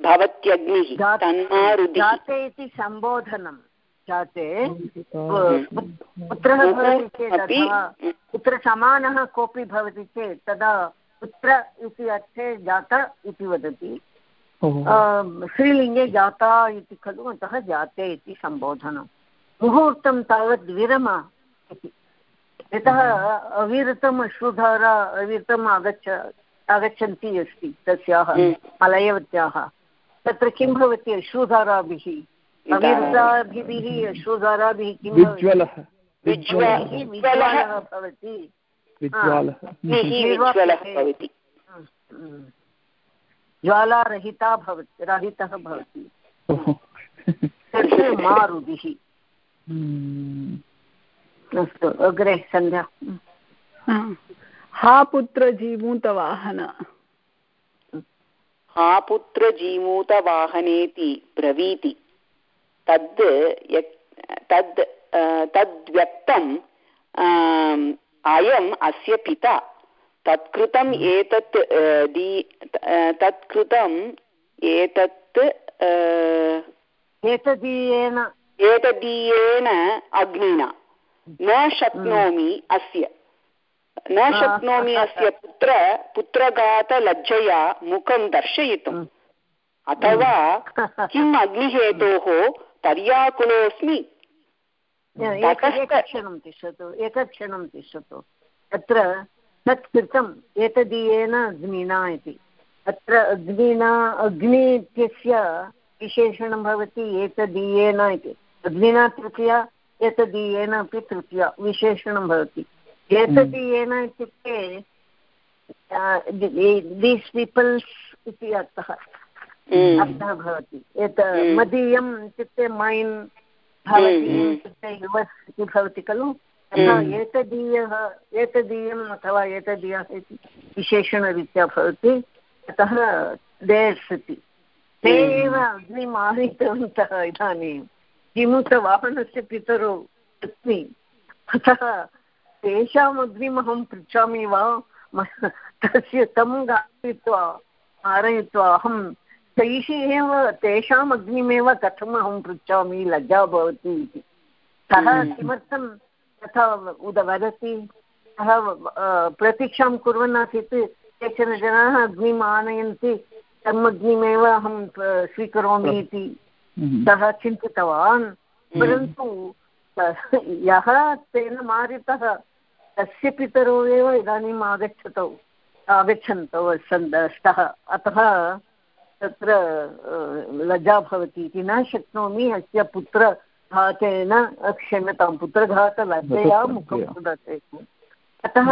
भवत्यग्निः तन्मारुतिः। जाते इति सम्बोधनं। जाते पुत्रः भवति चेत् पुत्रसमानः कोऽपि भवति चेत् तदा पुत्र इति अर्थे जात इति वदति। स्त्रीलिङ्गे जाता इति खलु अतः जाते इति सम्बोधनं। मुहूर्तं तावत् विरम इति। यतः अविरतम् अश्रुधारा अविरतम् आगच्छ आगच्छन्ती अस्ति तस्याः मलयवत्याः तत्र किं भवति अश्रुधाराभिः? अविरताभिः अश्रुधाराभिः किं भवति? ज्वालारहिता भवति रहितः भवति। मारुदिः अस्तु अग्रे सन्ध्या। हा। पुत्र जीमूतवाहन हा पुत्र जीमूतवाहनेति ब्रवीति। तद् तद् तद्व्यक्तम् अयम् अस्य पिता। तत्कृतम् एतत् तत्कृतम् एतत् एतदीयेन एतदीयेन अग्निना। न शक्नोमि अस्य। न शक्नोमि अस्य पुत्र पुत्रघातलज्जया मुखं दर्शयितुम्। अथवा किम् अग्निहेतोः पर्याकुलोऽस्मि? एकक्षणं तिष्ठतु एकक्षणं तिष्ठतु। अत्र तत् कृतम् एतदीयेन अग्निना इति। अत्र अग्निना अग्नि इत्यस्य विशेषणं भवति एतदीयेन इति। अग्निना तृतीया एतदीयेन अपि तृतीया विशेषणं भवति। एतदीयेन इत्युक्ते दीस् पीपल्स् इति अर्थः। अर्थः भवति। एत मदीयम् इत्युक्ते मैन् भवति। इत्युक्ते युवस् इति भवति खलु। एतदीयः एतदीयम् अथवा एतदीयः इति विशेषणरीत्या भवति अतः देर्स् इति ते एव अग्निम् आनीतवन्तः इदानीं। किमुतवाहनस्य पितरौ अस्मि। अतः तेषाम् अग्निम् अहं पृच्छामि वा? तस्य तं गायित्वा मारयित्वा अहं तैः एव तेषाम् अग्निमेव कथम् अहं पृच्छामि? लज्जा भवति इति। सः किमर्थं तथा उद वदति सः प्रतीक्षां कुर्वन् आसीत् केचन जनाः अग्निम् आनयन्ति। तम् अग्निमेव अहं स्वीकरोमि इति सः चिन्तितवान्। परन्तु यः तेन मारितः तस्य पितरौ एव इदानीम् आगच्छतौ आगच्छन्तौ स्तः। अतः तत्र लज्जा भवति इति न शक्नोमि। अस्य पुत्र घातेन क्षम्यतां पुत्रघातलज्जया मुखं दर्शयतु अतः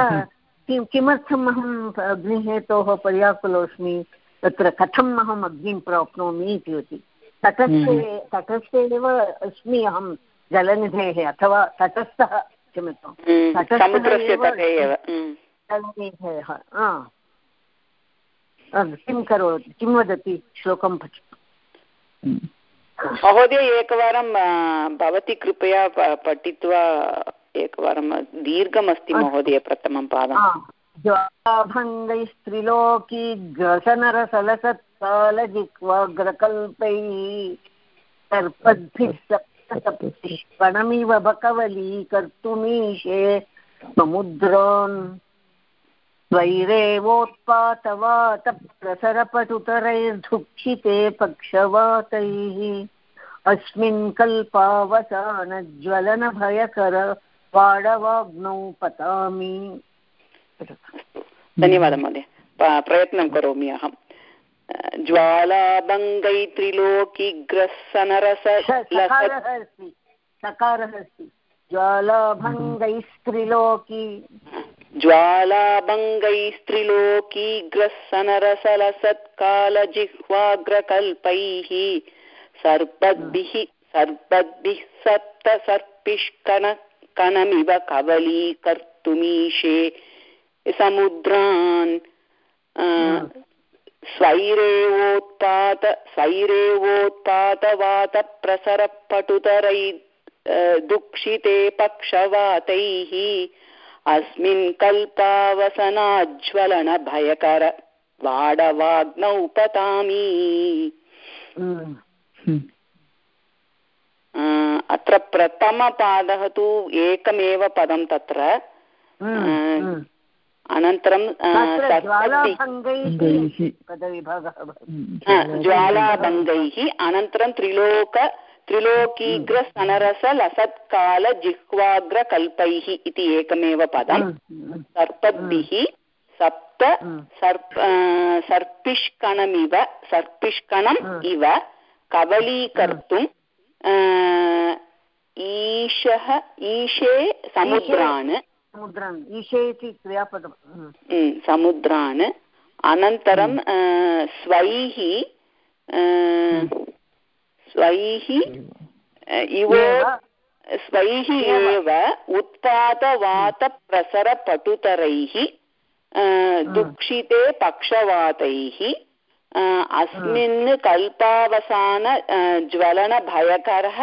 किं किमर्थम् अहम् अग्निहेतोः पर्याकुलोऽस्मि तत्र कथम् अहम् अग्निं प्राप्नोमि इति वदति तटस्थे तटस्थे एव अस्मि अहं जलनिधेः अथवा तटस्थः क्षम्यतां। जलनिधेः किं करोति किं वदति श्लोकं पठतु महोदय एकवारं भवती कृपया पठित्वा एकवारं दीर्घमस्ति महोदय प्रथमं पादं। ज्वाभङ्गैस्त्रिलोकी ग्रसनरसलसत्कालजिह्वाग्रकल्पैः सर्पद्भिः सप्तसप्तिष्पणमिव बकवली कर्तुमीशे समुद्रान् स्वैरेवोत्पातवातप्रसरपटुतरैर्धुक्षिते पक्षवातैः। अस्मिन् कल्पावसानज्वलनभयकर पाडवाग्नौ पतामि। धन्यवादः महोदय। प्रयत्नं करोमि अहं। ज्वालाभङ्गैत्रिलोकिग्रसनरस अस्ति सकारः अस्ति ज्वालाभङ्गैस्त्रिलोकी ज्वालाभङ्गैस्त्रिलोकीग्रसनरसलसत्कालजिह्वाग्रकल्पैः सर्पद्भिः सर्पद्भिः सप्तसर्पिष्कण कवलीकर्तुमीशे समुद्रान् स्वैरेवोत्पात स्वैरेवोत्पातवातप्रसरपटुतरै दुक्षिते पक्षवातैः अस्मिन् कल्पावसनाज्वलनभयकर वाडवाग्नौ पतामि। अत्र प्रथमपादः तु एकमेव पदं तत्र। अनन्तरं ज्वालाभङ्गैः अनन्तरं त्रिलोक त्रिलोकीग्रसनरसलसत्कालजिह्वाग्रकल्पैः इति एकमेव पदं सर्पद्भिः सप्त सर्प सर्पिष्कणमिव सर्पिष्कणम् इव कबलीकर्तुम् ईशः ईशे समुद्रान्. समुद्रान्. ईशे इति क्रियापदं समुद्रान्. अनन्तरं स्वैः स्वैः इव स्वैः एव। उत्पातवातप्रसरपटुतरैः दुक्षिते पक्षवातैः अस्मिन् कल्पावसान ज्वलनभयकरः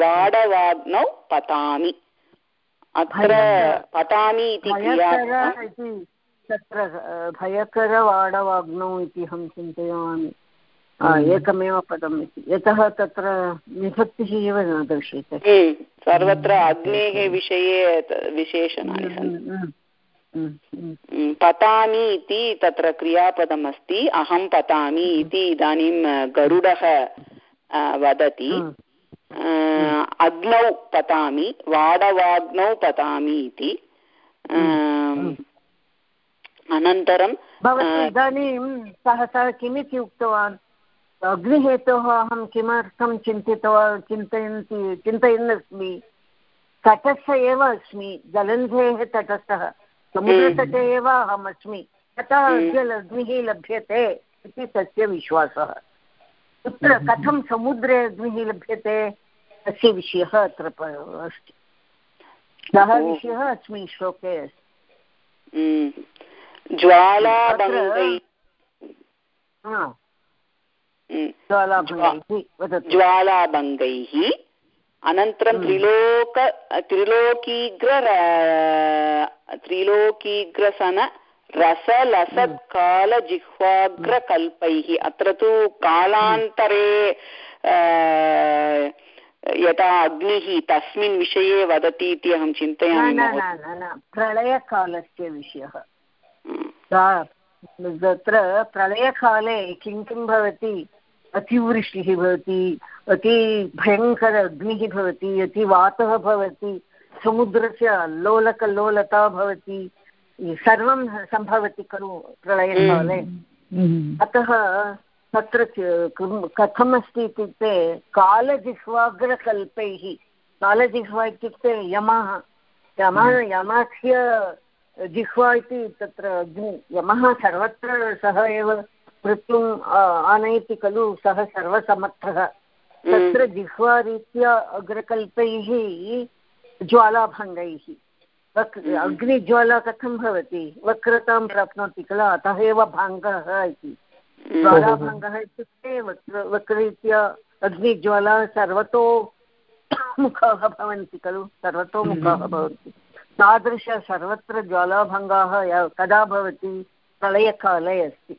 वाडवाग्नौ पतामि। अत्र पतामि इति तत्र भयकरवाडवाग्नौ इति अहं चिन्तयामि। एकमेव पदम् इति। यतः तत्र विभक्तिः एव न दृश्यते हम्म, सर्वत्र अग्नेः विषये विशेषणानि हम्म, पतामि इति तत्र क्रियापदमस्ति। अहं पतामि इति इदानीं गरुडः वदति। अग्नौ पतामि वाडवाग्नौ पतामि इति। अनन्तरं इदानीं सः सः किमिति उक्तवान्? अग्निहेतोः अहं किमर्थं चिन्तितवान् चिन्तयन्ति चिन्तयन् अस्मि तटस्थ एव अस्मि जलन्धेः तटस्थः। समुद्रतटे हम्म। एव अहम् अस्मि। अतः अद्य हम्म। अग्निः लभ्यते इति तस्य विश्वासः। कुत्र हम्म। कथं समुद्रे अग्निः लभ्यते? तस्य विषयः अत्र अस्ति। सः विषयः अस्मिन् श्लोके अस्ति। ज्वाला ज्वालाभङ्गैः अनन्तरं हम्म। त्रिलोक त्रिलोकीग्र त्रिलोकीग्रसन रसलसत्कालजिह्वाग्रकल्पैः अत्र तु कालान्तरे यथा अग्निः तस्मिन् विषये वदति इति अहं चिन्तयामि प्रलयकालस्य विषयः। हम्म। तत्र प्रलयकाले किं किं भवति? अतिवृष्टिः भवति अति भयङ्कर अग्निः भवति अति वातः भवति समुद्रस्य अल्लोलकल्लोलता भवति सर्वं सम्भवति खलु प्रलयकाले हम्म। अतः तत्र कथमस्ति इत्युक्ते कालजिह्वाग्रकल्पैः कालजिह्वा इत्युक्ते यमः यमः यमस्य जिह्वा इति तत्र अग्नि यमः सर्वत्र सः एव मृत्युम् आनयति खलु सः सर्वसमर्थः। हम्म। तत्र जिह्वारीत्या अग्रकल्पैः ज्वालाभङ्गैः। वक् हम्म। अग्निज्वाला कथं भवति? वक्रतां प्राप्नोति किल अतः एव भाङ्गः इति। हम्म। ज्वालाभङ्गः इत्युक्ते वक्र वक्ररीत्या अग्निज्वाला सर्वतो मुखाः भवन्ति खलु सर्वतो मुखाः भवन्ति। तादृश सर्वत्र ज्वालाभङ्गाः कदा भवति? प्रलयकाले अस्ति।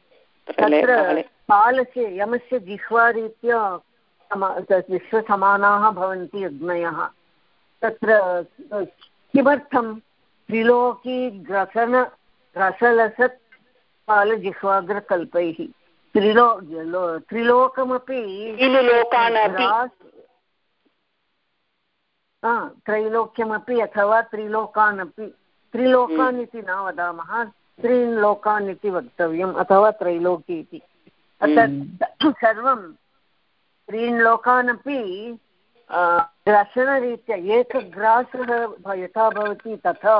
तत्र यमस्य जिह्वारीत्या विश्वसमानाः भवन्ति अग्नयः तत्र किमर्थं त्रिलोकी ग्रसन रसलसत् कालजिह्वाग्रकल्पैः त्रिलो त्रिलोकमपि त्रैलोक्यमपि अथवा त्रिलोकान् अपि त्रिलोकान् इति न वदामः। त्रीन् लोकान् इति वक्तव्यम् अथवा त्रैलोकी इति हम्म। सर्वं त्रीन् लोकानपि ग्रासनरीत्या एकग्रासः यथा भवति तथा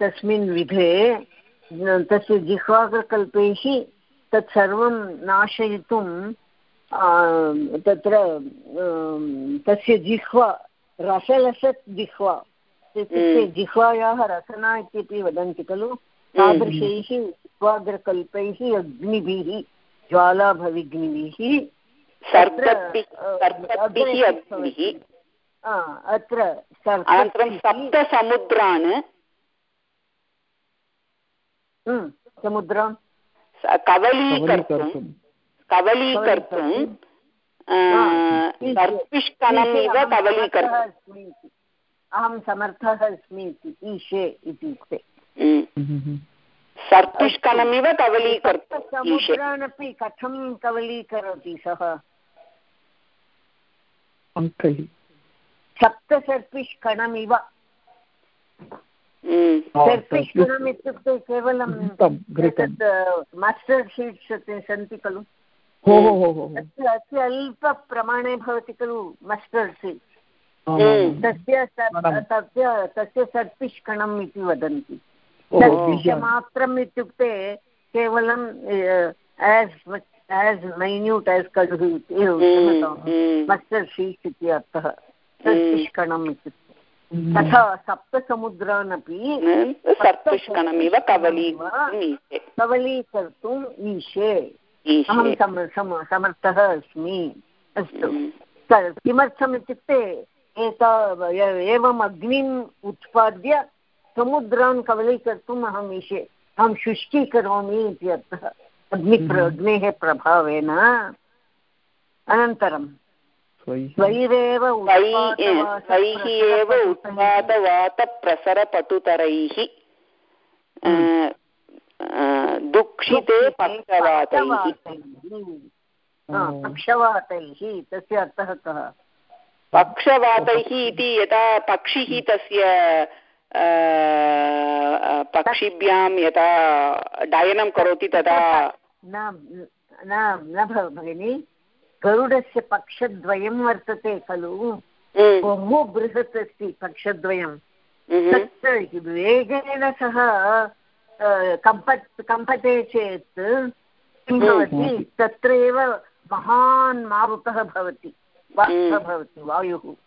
तस्मिन् विधे तस्य जिह्वाग्रकल्पैः तत्सर्वं नाशयितुं तत्र तस्य जिह्वा रसलसत् जिह्वा इत्युक्ते हम्म। जिह्वायाः रसना इत्यपि वदन्ति खलु तादृशैः जिह्वाग्रकल्पैः अग्निभिः ज्वालाभविग्निभिः अत्र अनन्तरं सप्तसमुद्रान्। हम्म, समुद्रान्? कवलीकर्तुं। कवलीकर्तुं। सर्पिष्कणमिव कवलीकर्तुम् अहं समर्थः अस्मि इति ईशे इत्युक्ते। सर्पिष्कणमिव कवलीकर्तुं समुद्रानपि कथं कवलीकरोति सः? सप्तसर्पिष्कणमिव सर्पिष्कणम् इत्युक्ते केवलं तत् मस्टर्ड् शीट्स् सन्ति खलु? अति अल्पप्रमाणे भवति खलु मस्टर्ड् तस्य तस्य तस्य सर्पिष्कणम् इति वदन्ति। सर्पिषमात्रम् इत्युक्ते केवलं एस् एस् मैन्यूट् एस् कडुः मस्टर्ड् शीट्स् इति अर्थः। सर्पिष्कणम् इत्युक्ते। तथा सप्तसमुद्रानपि सर्पिष्कणमिव कवलीकर्तुम् ईशे। अहं समर्थः अस्मि। अस्तु। किमर्थम् इत्युक्ते एता एवम् अग्निम् उत्पाद्य समुद्रान् कवलीकर्तुम् अहम् ईशे अहं शुष्कीकरोमि इति अर्थः अग्नि अग्नेः प्रभावेन। अनन्तरं स्वैरेव स्वैः एव उत्पादवातप्रसरपटुतरैः दुःखिते पक्षवातैः। पक्षवातैः। तस्य अर्थः कः? पक्षवातैः इति यदा पक्षिः तस्य पक्षिभ्यां यदा डयनं करोति तदा न भगिनि। गरुडस्य पक्षद्वयं वर्तते खलु। हम्म। बहु बृहत् अस्ति पक्षद्वयं। हम्म। तत्र वेगेन सः कम्पत् कम्पते चेत् किं हम्म। भवति? तत्र एव महान् मारुतः भवति। वातः भवति वायुः।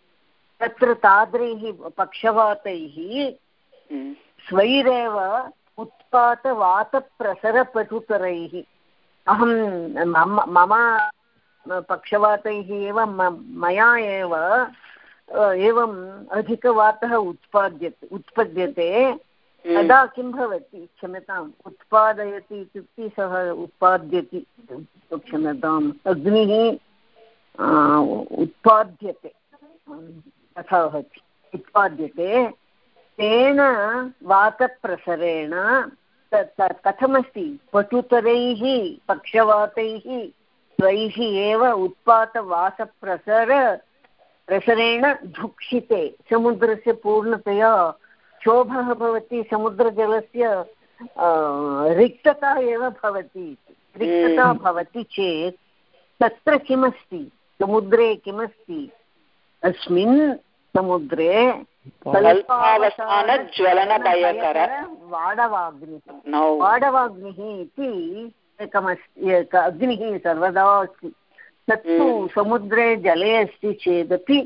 तत्र तादृैः पक्षवातैः स्वैरेव उत्पातवातप्रसरपटुतरैः। अहं मम पक्षवातैः एव मया एव एवम् अधिकवातः उत्पाद्यते उत्पद्यते। हम्म। तदा किं भवति क्षम्यताम्? उत्पादयति इत्युक्ते सः उत्पाद्यति क्षम्यताम्। अग्निः उत्पाद्यते। तथा भवति उत्पाद्यते। तेन वातप्रसरेण कथमस्ति? पटुतरैः पक्षवातैः द्वैः एव उत्पातवासप्रसर प्रसरेण धुक्षिते। समुद्रस्य पूर्णतया क्षोभः भवति समुद्रजलस्य रिक्तता एव भवति। रिक्तता हम्म। भवति चेत् तत्र किमस्ति? समुद्रे किमस्ति? अस्मिन् समुद्रे वाडवाग्निः वाडवाग्निः इति एकमस्ति एक अग्निः सर्वदा अस्ति तत्तु हम्म। समुद्रे जले अस्ति चेदपि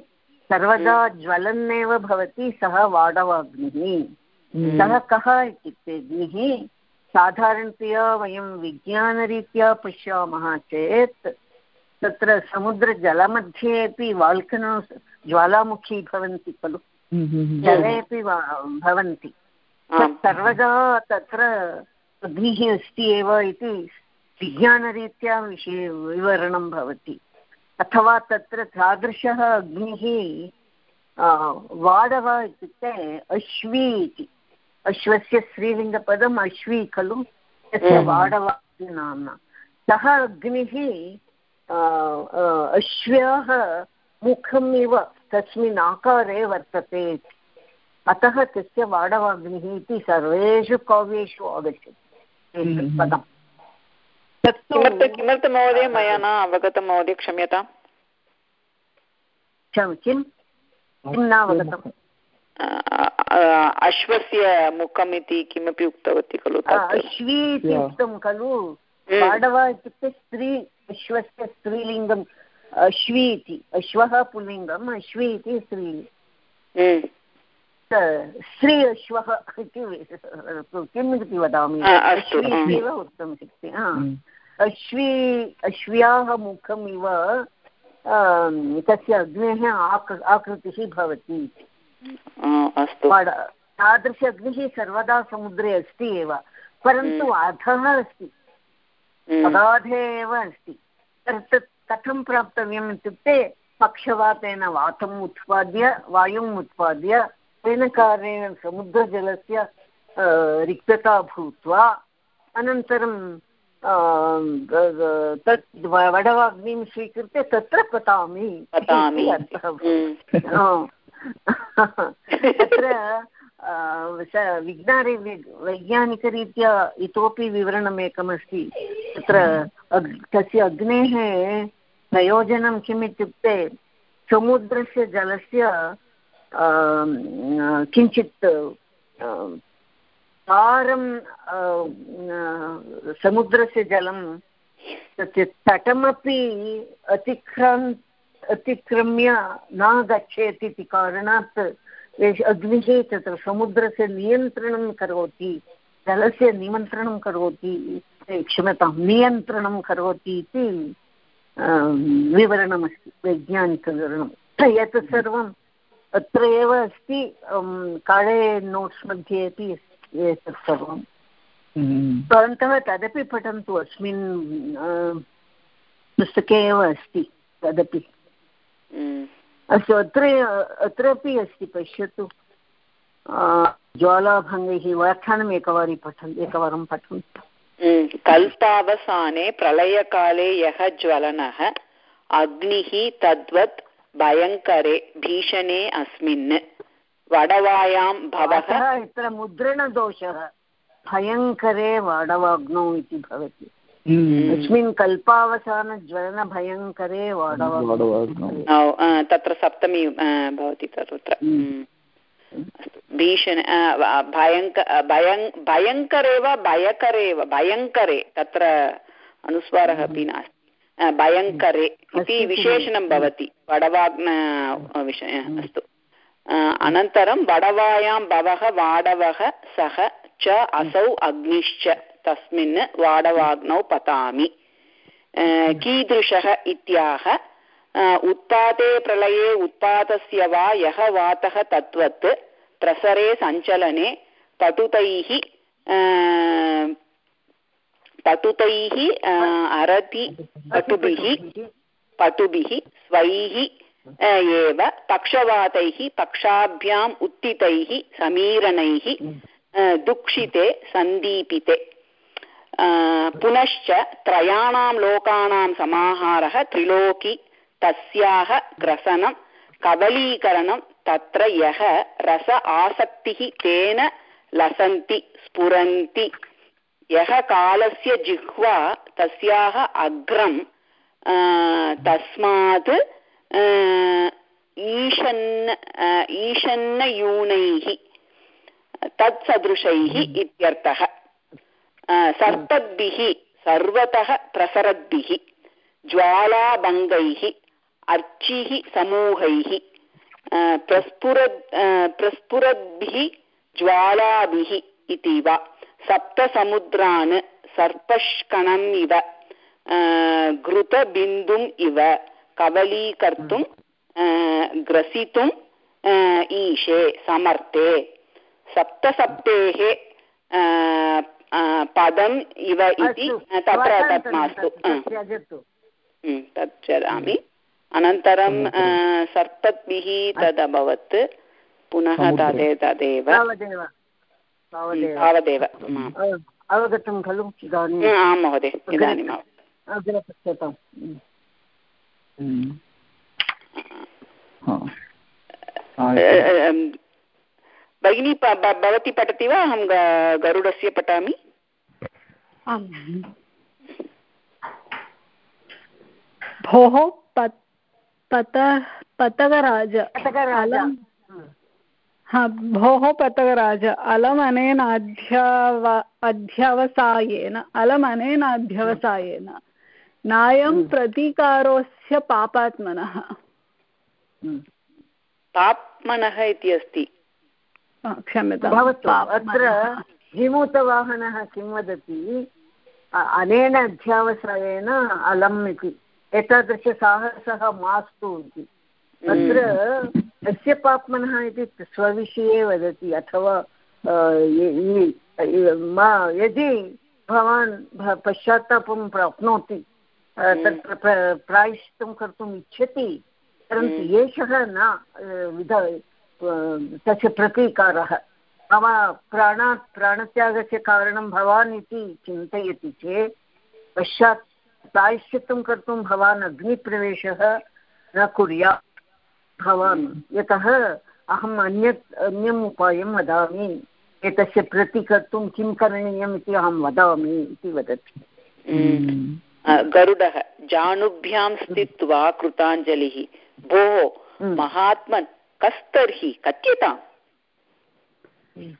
सर्वदा हम्म। ज्वलन्नेव भवति सः वाडवाग्निः हम्म। सः कः इत्युक्ते अग्निः साधारणतया वयं विज्ञानरीत्या पश्यामः चेत् तत्र समुद्रजलमध्ये अपि वाल्कनो ज्वालामुखी भवन्ति खलु? जले अपि भवन्ति। सर्वदा तत्र अग्निः अस्ति एव इति विज्ञानरीत्या विषये विवरणं भवति। अथवा तत्र तादृशः अग्निः वाडव इत्युक्ते अश्वी इति। अश्वस्य स्त्रीलिङ्गपदम् अश्वी खलु? तस्य वाडव इति नाम्ना। सः अग्निः अश्व्याः मुखम् इव तस्मिन् आकारे वर्तते। अतः तस्य वाडवाग्निः इति सर्वेषु काव्येषु आगच्छति। पदम्। किमर्थं किमर्थं महोदय मया न अवगतं महोदय क्षम्यताम् किं किं? न अवगतम् अश्वस्य मुखम् इति किमपि उक्तवती खलु अश्वी इति उक्तं खलु। हम्म। पाडवा इत्युक्ते स्त्री अश्वस्य स्त्रीलिङ्गम्। अश्वी इति अश्वः पुल्लिङ्गम् अश्वी इति स्त्रीलिङ्गम् श्री अश्वः इति किम् इति वदामि? अश्वी इत्येव उक्तं शक्ति अश्वी अश्व्याः मुखम् इव तस्य अग्नेः आक् आकृतिः भवति। तादृश अग्निः सर्वदा समुद्रे अस्ति एव परन्तु अधः अस्ति। अगाधे एव अस्ति। तत् कथं प्राप्तव्यम् इत्युक्ते पक्षवातेन वातम् उत्पाद्य वायुम् उत्पाद्य तेन कारणेन समुद्रजलस्य रिक्तता भूत्वा अनन्तरं तत् वडवाग्निं स्वीकृत्य तत्र पतामि तत्र विज्ञाने वैज्ञानिकरीत्या इतोपि विवरणमेकमस्ति तत्र तस्य अग्नेः प्रयोजनं किम् इत्युक्ते समुद्रस्य जलस्य किञ्चित् पारं समुद्रस्य जलं तस्य तटमपि अतिक्रम् अतिक्रम्य न गच्छेत् इति कारणात् अग्निः तत्र समुद्रस्य नियन्त्रणं करोति जलस्य निमन्त्रणं करोति क्षम्यतां नियन्त्रणं करोति इति विवरणमस्ति वैज्ञानिकविवरणं एतत् सर्वम् अत्र एव अस्ति काळे नोट्स् मध्ये अपि एतत् सर्वं हम्म। भवन्तः तदपि पठन्तु अस्मिन् पुस्तके एव अस्ति तदपि हम्म। अस्तु अत्र अत्रापि अस्ति पश्यतु ज्वालाभङ्गैः व्याख्यानम् एकवारी पठन् एकवारं हम्म। कल्पावसाने प्रलयकाले यः ज्वलनः अग्निः तद्वत् भयङ्करे भीषणे अस्मिन् वडवायां भवः अत्र मुद्रणदोषः भयङ्करे वडवाग्नौ इति भवति अस्मिन् कल्पावसानज्वलनभयङ्करे तत्र सप्तमी भवति तत्र भीषण भयङ्क भयङ् भयङ्करे वा भयकरे वा भयङ्करे तत्र अनुस्वारः अपि नास्ति। भयङ्करे इति विशेषणं भवति वडवाग्न विषय अस्तु। अनन्तरं वडवायां बवः वाडवः सः च असौ अग्निश्च। तस्मिन् वाडवाग्नौ पतामि। कीदृशः इत्याह? उत्पाते प्रलये उत्पातस्य वा यः वातः तद्वत् प्रसरे सञ्चलने पटुतैः पटुतैः अरति पटुभिः पटुभिः, स्वैः एव पक्षवातैः, पक्षाभ्याम् उत्थितैः समीरणैः दुक्षिते, सन्दीपिते। पुनश्च त्रयाणां लोकानां समाहारः त्रिलोकी तस्याः ग्रसनं कबलीकरणं तत्र यः रस आसक्तिः तेन लसन्ति स्फुरन्ति यः कालस्य जिह्वा तस्याः अग्रं तस्मात् ईशन् ईशन्नयूनैः तत्सदृशैः इत्यर्थः सर्पद्भिः सर्वतः प्रसरद्भिः ज्वालाभङ्गैः अर्चिः समूहैः प्रस्फुरद् प्रस्फुरद्भिः ज्वालाभिः इति वा सप्तसमुद्रान् सर्पष्कणम् इव घृतबिन्दुम् इव कबलीकर्तुं ग्रसितुम् ईशे समर्थे सप्तसप्तेः पदम् इव इति तत्र तत् मास्तु तत् त्यजामि अनन्तरं सर्पद्भिः तदभवत् पुनः तदे तदेव तावदेव अवगतं खलु आं महोदय इदानीम् भगिनी भवती पठति वा? अहं गरुडस्य पठामि। भोः पत पतगराज। हा भोः पतकराज अलम् अध्यवसायेन। नायं हम्म। प्रतीकारोऽस्य पापात्मनः। पाप्मनः इति अस्ति। हा, क्षम्यतां। भवतु पाप्मनः। अत्र विमूतवाहनः किं वदति? अनेन अध्यावसायेन अलम् इति। एतादृशसाहसः मास्तु इति। अत्र अस्य पाप्मनः इति स्वविषये वदति अथवा यदि भवान् पश्चात्तापं प्राप्नोति अ, तत्र प्र- कर्तुम् इच्छति परन्तु एषः न विध तस्य प्रतीकारः मम प्राणात् प्राणत्यागस्य कारणं भवान् इति चिन्तयति चेत् पश्चात् प्रायश्चित्तं कर्तुं भवान् अग्निप्रवेशः न कुर्यात् भवान्। यतः अहम् अन्यत् अन्यम् उपायं वदामि। एतस्य प्रतिकर्तुं किं करणीयम् इति अहं वदामि इति वदति। हम्म। गरुडः जानुभ्यां स्थित्वा कृताञ्जलिः। भोः हम्म। महात्मन् कस्तर्हि कथ्यताम्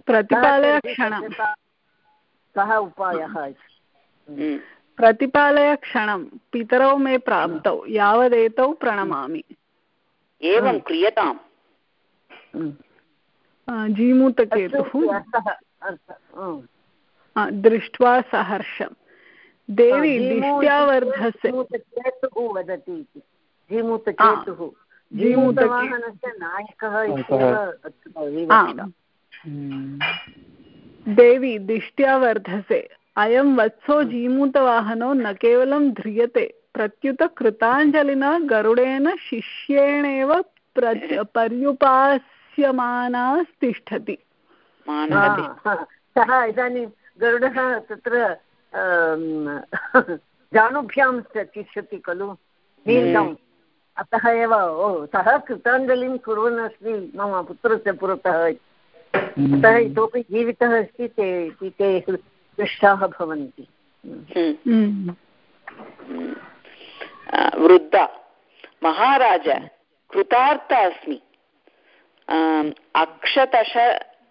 प्रतिपालय क्षणं कः उपायः? हम्म। प्रतिपालय क्षणं पितरौ मे प्राप्तौ यावदेतौ प्रणमामि। एवं क्रियताम्। हम्म। जीमूतकेतुः। हम्म। दृष्ट्वा सहर्षं देवी जीमू दिष्ट्या जीमूतकेतुः वदति जीमूतकेतुः। जीमूतके- जीमूतवाहनस्य नायकः। देवी दिष्ट्या वर्धसे अयं वत्सो जीमूतवाहनो न केवलं ध्रियते प्रत्युत कृताञ्जलिना गरुडेन शिष्येणेव प्र पर्युपास्यमानास्तिष्ठति मानः हा, हा. सः इदानीं गरुडः तत्र जानुभ्यां तिष्ठति खलु अतः एव ओ सः कृताञ्जलिं कुर्वन् अस्ति मम पुत्रस्य पुरतः अतः इतोपि जीवितः अस्ति ते इति ते दृष्टाः भवन्ति हम्म। हम्म। हम्म। वृद्धा महाराज कृतार्थ अस्मि अक्षतश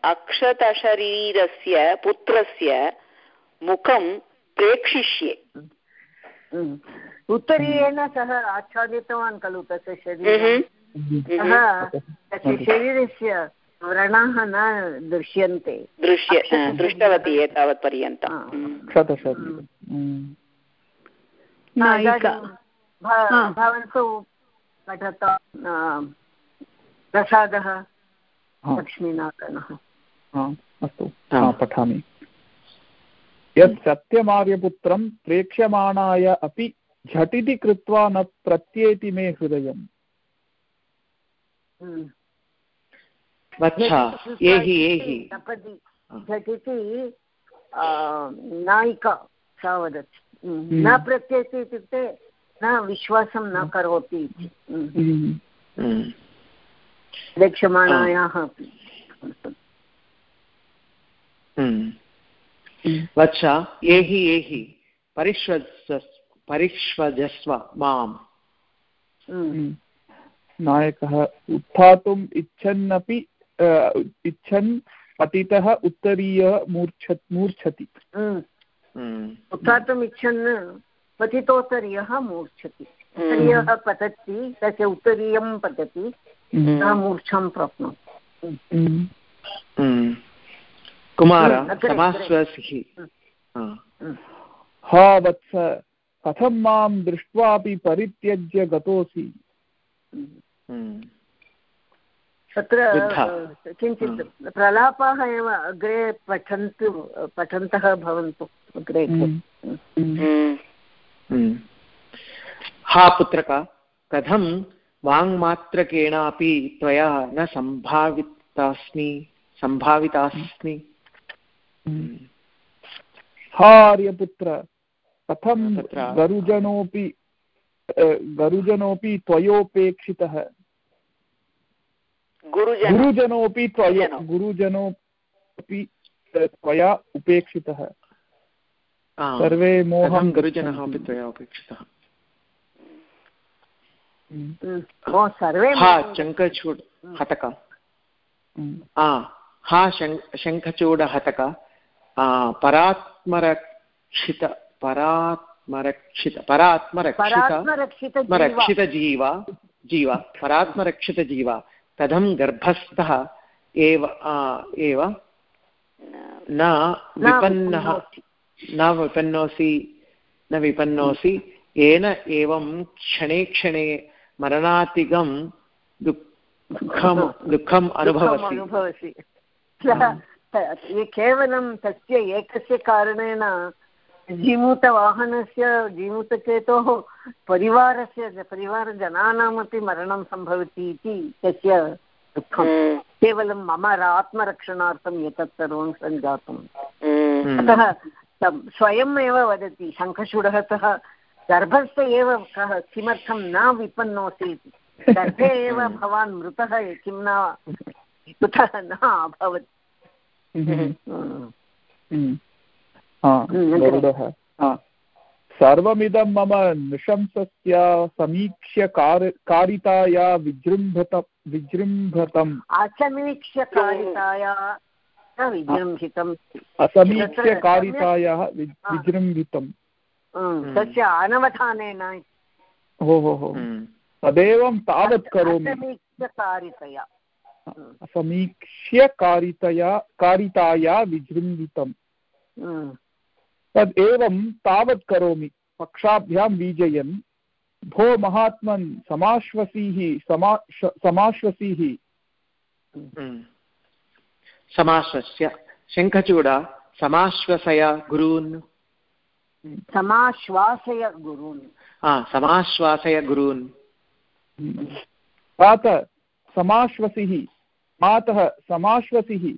अक्षतशरीरस्य पुत्रस्य मुखं प्रेक्षिष्ये हम्म। उत्तरीयेण सः आच्छादितवान् खलु तस्य शरीरं। सः तस्य शरीरस्य व्रणाः न दृश्यन्ते. दृश्य दृष्टवती एतावत् हा. भवन्तु पठत प्रसादः लक्ष्मीनारायणः अस्तु पठामि. यत् सत्यमार्यपुत्रं प्रेक्ष्यमाणाय अपि झटिति कृत्वा न प्रत्येति मे हृदयम्। हम्म। सपदि झटिति नायिका सा वदति। हम्म. न प्रत्येति इत्युक्ते न विश्वासं न करोति इति। हम्म. हम्म। प्रेक्षमाणायाः अपि। वत्स एहि एहि परिष्वज परिष्वजस्व माम्। हम्म. नायकः उत्थातुम् इच्छन्नपि इच्छन् पतितः उत्तरीयः मूर्छ मूर्च्छति। हम्म. उत्थातुम् इच्छन् पतितोत्तरीयः मूर्च्छति। उत्तरीयः पतति तस्य उत्तरीयं पतति सः मूर्छां प्राप्नोति। कुमार समाश्वसिः हम्म. हा वत्स कथं माँ दृष्ट्वापि परित्यज्य गतोऽसि। तत्र किञ्चित् प्रलापाः एव अग्रे पठन्तु पठन्तः भवन्तु अग्रे हम्म. हम्म। हा पुत्रक कथं वाङ्मात्रकेणापि त्वया न सम्भावितास्मि सम्भावितास्मि? हार्यपुत्र कथं गरुजनोऽपि अ, गरुजनोऽपि त्वयोपेक्षितः? गुरुजन गुरुजनोऽपि त्वय गुरुजनो। गुरुजनोऽपि त्वया उपेक्षितः। सर्वे मोहं गुरुजनः अपि त्वया अपेक्षितः हम्म. हम्म. सर्वे हा चङ्कचूड् हतक। हा शङ्खचूडहतक। परात्मरक्षित परात्मरक्षित परात्मरक्षितजीव जीव। परात्मरक्षितजीव कथं गर्भस्थः एव एव न विपन्नः न विपन्नोऽसि। न विपन्नोऽसि। येन एवं क्षणे क्षणे मरणातिगं दुःखं दुःखम् अनुभवसि। केवलं तस्य एकस्य कारणेन जीमूतवाहनस्य जीमूतकेतोः परिवारस्य परिवारजनानामपि मरणं सम्भवति इति तस्य दुःखं. हम्म। केवलं मम आत्मरक्षणार्थम् एतत् सर्वं सञ्जातम्. हम्म। अतः स्वयम् एव वदति शङ्खचूडः सः गर्भस्थ एव कः किमर्थं न विपन्नोति इति. गर्भे एव हम्म। भवान् मृतः किं न कुतः न अभवत्. गरुडः सर्वमिदं मम नृशंसस्य समीक्ष्य कार कारिताया विजृम्भत विजृम्भतम्। असमीक्ष्य कारिताया विजृम्भितम्। असमीक्ष्य कारितायाः विजृम्भितम्। तस्य अनवधानेन। हो हो हो। तदेवं तावत् करोमि। असमीक्ष्य कारितया कारिताया विजृम्भितम्। तद् एवं तावत् करोमि। पक्षाभ्यां बीजयन् भो महात्मन् समाश्वसीः समा समाश्वसीः हम्म। समाश्वस्य। शङ्खचूड समाश्वसय गुरून्। समाश्वासय गुरून्। समाश्वासय गुरून्। प्रातः समाश्वसिः मातः समाश्वसिः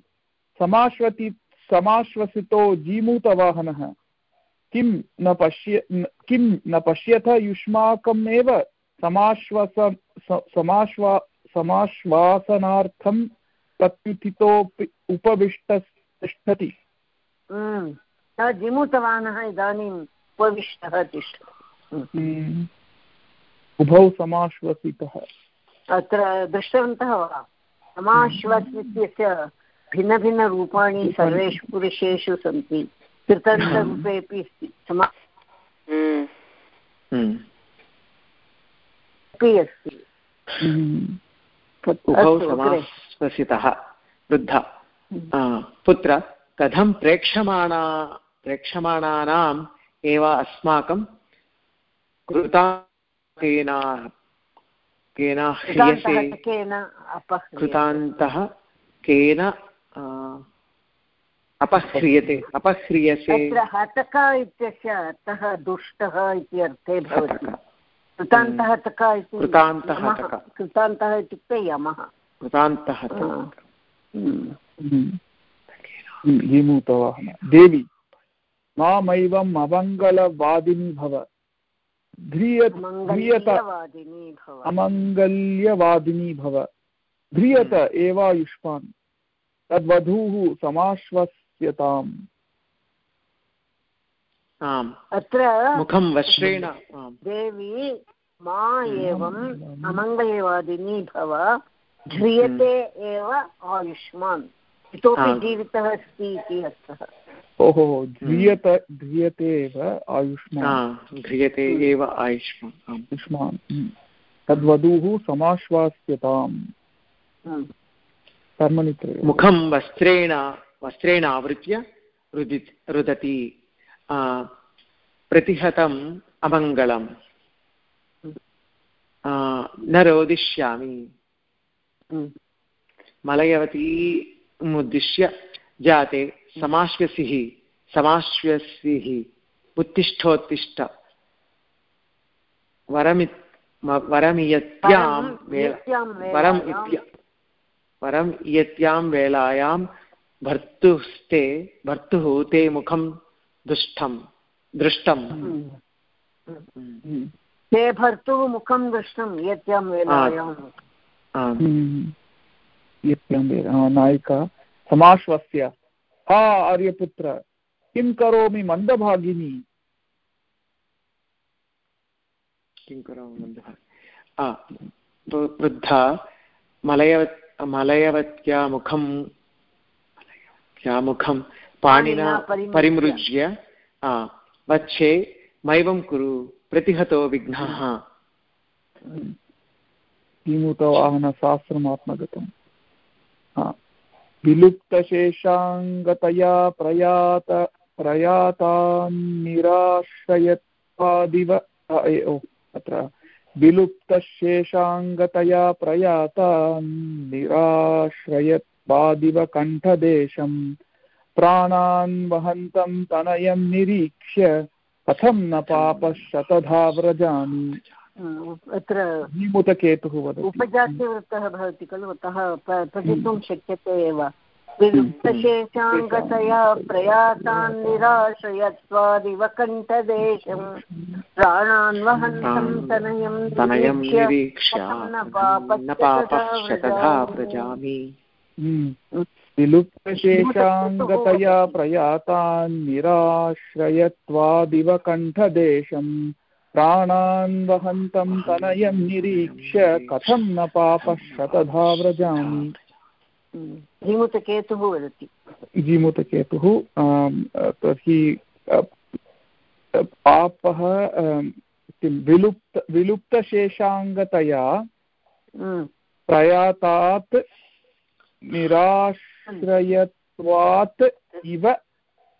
समाश्वति समाश्वसितो जीमूतवाहनः। किं न पश्य किं न पश्यथ युष्माकमेव समाश्वस समाश्वा समाश्वासनार्थं प्रत्युत्थितोपि उपविष्टतिष्ठति हम्म। जीमूतवाहनः इदानीम् उपविष्टः तिष्ठति। उभौ समाश्वसितः अत्र दृष्टवन्तः वा समाश्वसित्यस्य भिन्नभिन्नरूपाणि सर्वेषु पुरुषेषु सन्ति कृतन्तरूपेपि अस्ति समा अपि अस्ति। समाश्वसितः। वृद्ध। पुत्र कथं प्रेक्षमाणा प्रेक्षमाणानाम् एव अस्माकं कृता केन केन ह्रियसे कृतान्तः केन अपह्रियते अपह्रियसे हतक इत्यस्य अर्थः दुष्टः इति अर्थे भवति। कृतान्तः हतक इति कृतान्तः कृतान्तः इत्युक्ते यमः। कृतान्तः हिमूतवाहन। देवी मामैवम् अमङ्गलवादिनी भव। ध्रियत अमङ्गल्यवादिनी भव। ध्रियत एवायुष्मान्। तद्वधूः आम्। अत्र मुखं वस्त्रेण देवी मा एवम् अमङ्गलवादिनी भव ध्रियते एव आयुष्मान्। इतोपि जीवितः अस्ति इति अर्थः। ओहो ध्रियत ध्रियते एव आयुष्मान्। ध्रियते एव आयुष्मान्। आयुष्मान् तद्वधूः समाश्वास्यताम्। कर्मणि मुखं वस्त्रेण वस्त्रेण आवृत्य रुदि रुदति प्रतिहतम् अमङ्गलम्। न रोदिष्यामि। मलयवती उद्दिश्य जाते समाश्वसिः समाश्वसिः उत्तिष्ठोत्तिष्ठ। वरमि वरमियत्यां वरम् इत्य परम् इयत्यां वेलायां भर्तुस्ते भर्तुः ते मुखं दुष्टं दृष्टम् ते भर्तुः मुखं दृष्टं यत्यां वेलायां नायिका समाश्वस्य। हा आर्यपुत्र किं करोमि मन्दभागिनी? किं करोमि मन्दभागिनी? वृद्धा मलयवत् मलयवत्या मुखं मुखं पाणिना परिमृज्य। वच्छे मैवं कुरु प्रतिहतो विघ्नाः। किमुतो आहनशास्त्रमात्मगतम् विलुप्तशेषाङ्गतया प्रयात प्रयातान्निराश्रयत्वादिव अत्र। विलुप्तशेषाङ्गतया प्रयातान्निराश्रयत्वादिव कण्ठदेशम् प्राणान् वहन्तं तनयं निरीक्ष्य कथं न पापशतधा व्रजामि। अत्र भीमुतकेतुः वदति। उपजातिवृत्तः भवति खलु अतः पठितुं शक्यते एव। विलुप्तशेषाङ्गतया प्रयातान् निराशयत्वादिव कण्ठदेशं प्राणान् वहन्तं तनयं निरीक्ष्य व्रजामि। विलुप्तशेषाङ्गतया प्रयातान् निराश्रयत्वादिव कण्ठदेशम् प्राणान् वहन्तं तनयं निरीक्ष्य कथं न पापः शतधा व्रजामि। जीमुतकेतुः वदति। जीमुतकेतुः तर्हि पापः किं विलुप्त विलुप्तशेषाङ्गतया प्रयातात् निराश्रयत्वात् इव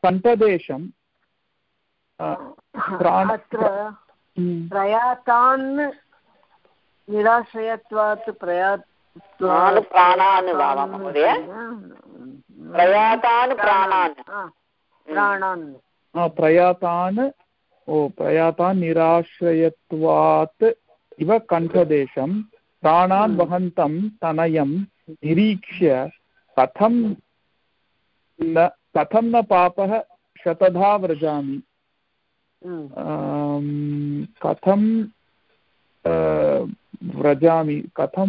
कण्ठदेशं प्रयातान् निराश्रयत्वात् प्रयात् प्राणान् महोदय। प्रयातान् प्राणान् प्राणान्। प्रयातान् ओ प्रयातान् निराश्रयत्वात् इव कण्ठदेशं प्राणान् वहन्तं तनयं निरीक्ष्य कथं न कथं न पापः शतधा व्रजामि। कथं व्रजामि कथं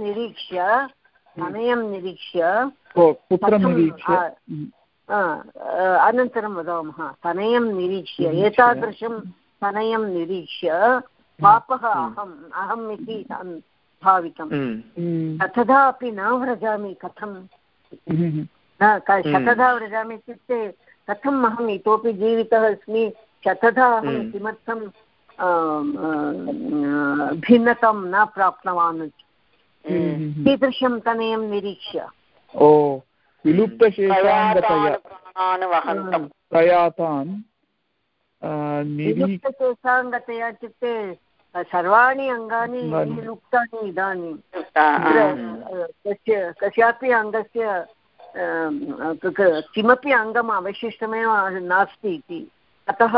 निरीक्ष्य तनयं निरीक्ष्य कुत्र निरीक्ष्य? अनन्तरं वदामः। तनयं निरीक्ष्य एतादृशं तनयं निरीक्ष्य पापः अहम् अहम् इति भावितं तथा अपि न व्रजामि कथं। शतधा व्रजामि इत्युक्ते कथम् अहम् इतोपि जीवितः अस्मि शतधा अहं हम्म। किमर्थं भिन्नतां न प्राप्तवान् हम्म। कीदृशं तनयं निरीक्ष्य। ओ विलुप्तशेषाङ्गतया इत्युक्ते सर्वाणि अङ्गानि लुप्तानि इदानीं। कस्य कस्यापि अङ्गस्य किमपि अङ्गम् अवशिष्टमेव नास्ति इति। अतः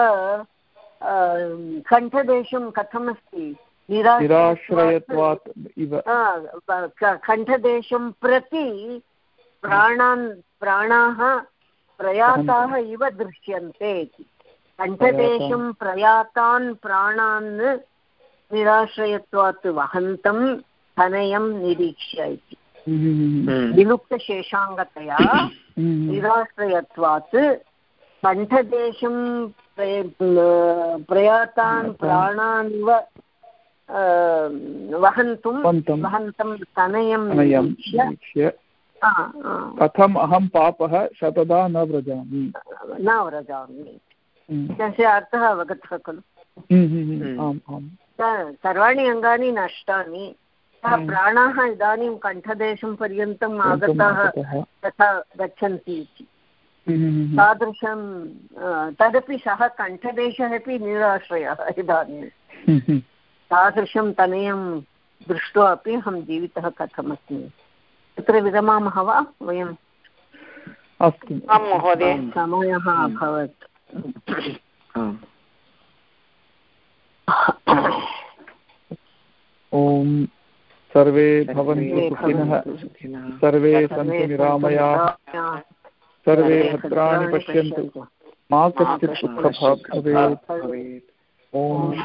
कण्ठदेशं कथमस्ति? निराश्रयत्वात् इव। कण्ठदेशं प्रति प्राणान् प्राणाः प्रयाताः इव दृश्यन्ते इति। कण्ठदेशं प्रयातान् प्राणान् निराश्रयत्वात् वहन्तं तनयं निरीक्ष्य इति। विलुप्तशेषाङ्गतया निराश्रयत्वात् कण्ठदेशं प्रयातान् प्राणान् वहन्तुं वहन्तं। तनयं कथम् अहं पापः शतदा न व्रजामि। न व्रजामि। तस्य अर्थः अवगतः खलु। आम् आम्। सर्वाणि अङ्गानि नष्टानि। प्राणाः इदानीं कण्ठदेशं पर्यन्तम् आगताः तथा गच्छन्ति इति। तादृशं तदपि सः कण्ठदेशः अपि निराश्रयः इदानीं। तादृशं तनयं दृष्ट्वा अपि अहं जीवितः कथमस्मि। तत्र विरमामः वा वयम् अस्तु। महोदय। समयः अभवत्। ॐ सर्वे भवन्तु सुखिनः सर्वे सन्तु निरामयाः। सर्वे भद्राणि पश्यन्तु। मा कश्चित् दुःखभाग् भवेत्। ॐ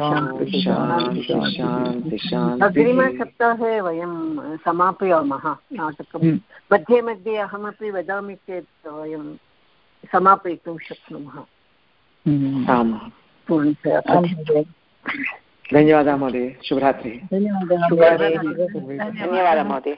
अग्रिमसप्ताहे वयं समापयामः नाटकं। हम्म। मध्ये मध्ये अहमपि वदामि चेत् वयं समापयितुं शक्नुमः। हम्म। धन्यवादः महोदय शुभरात्रिः। धन्यवादः। महोदय।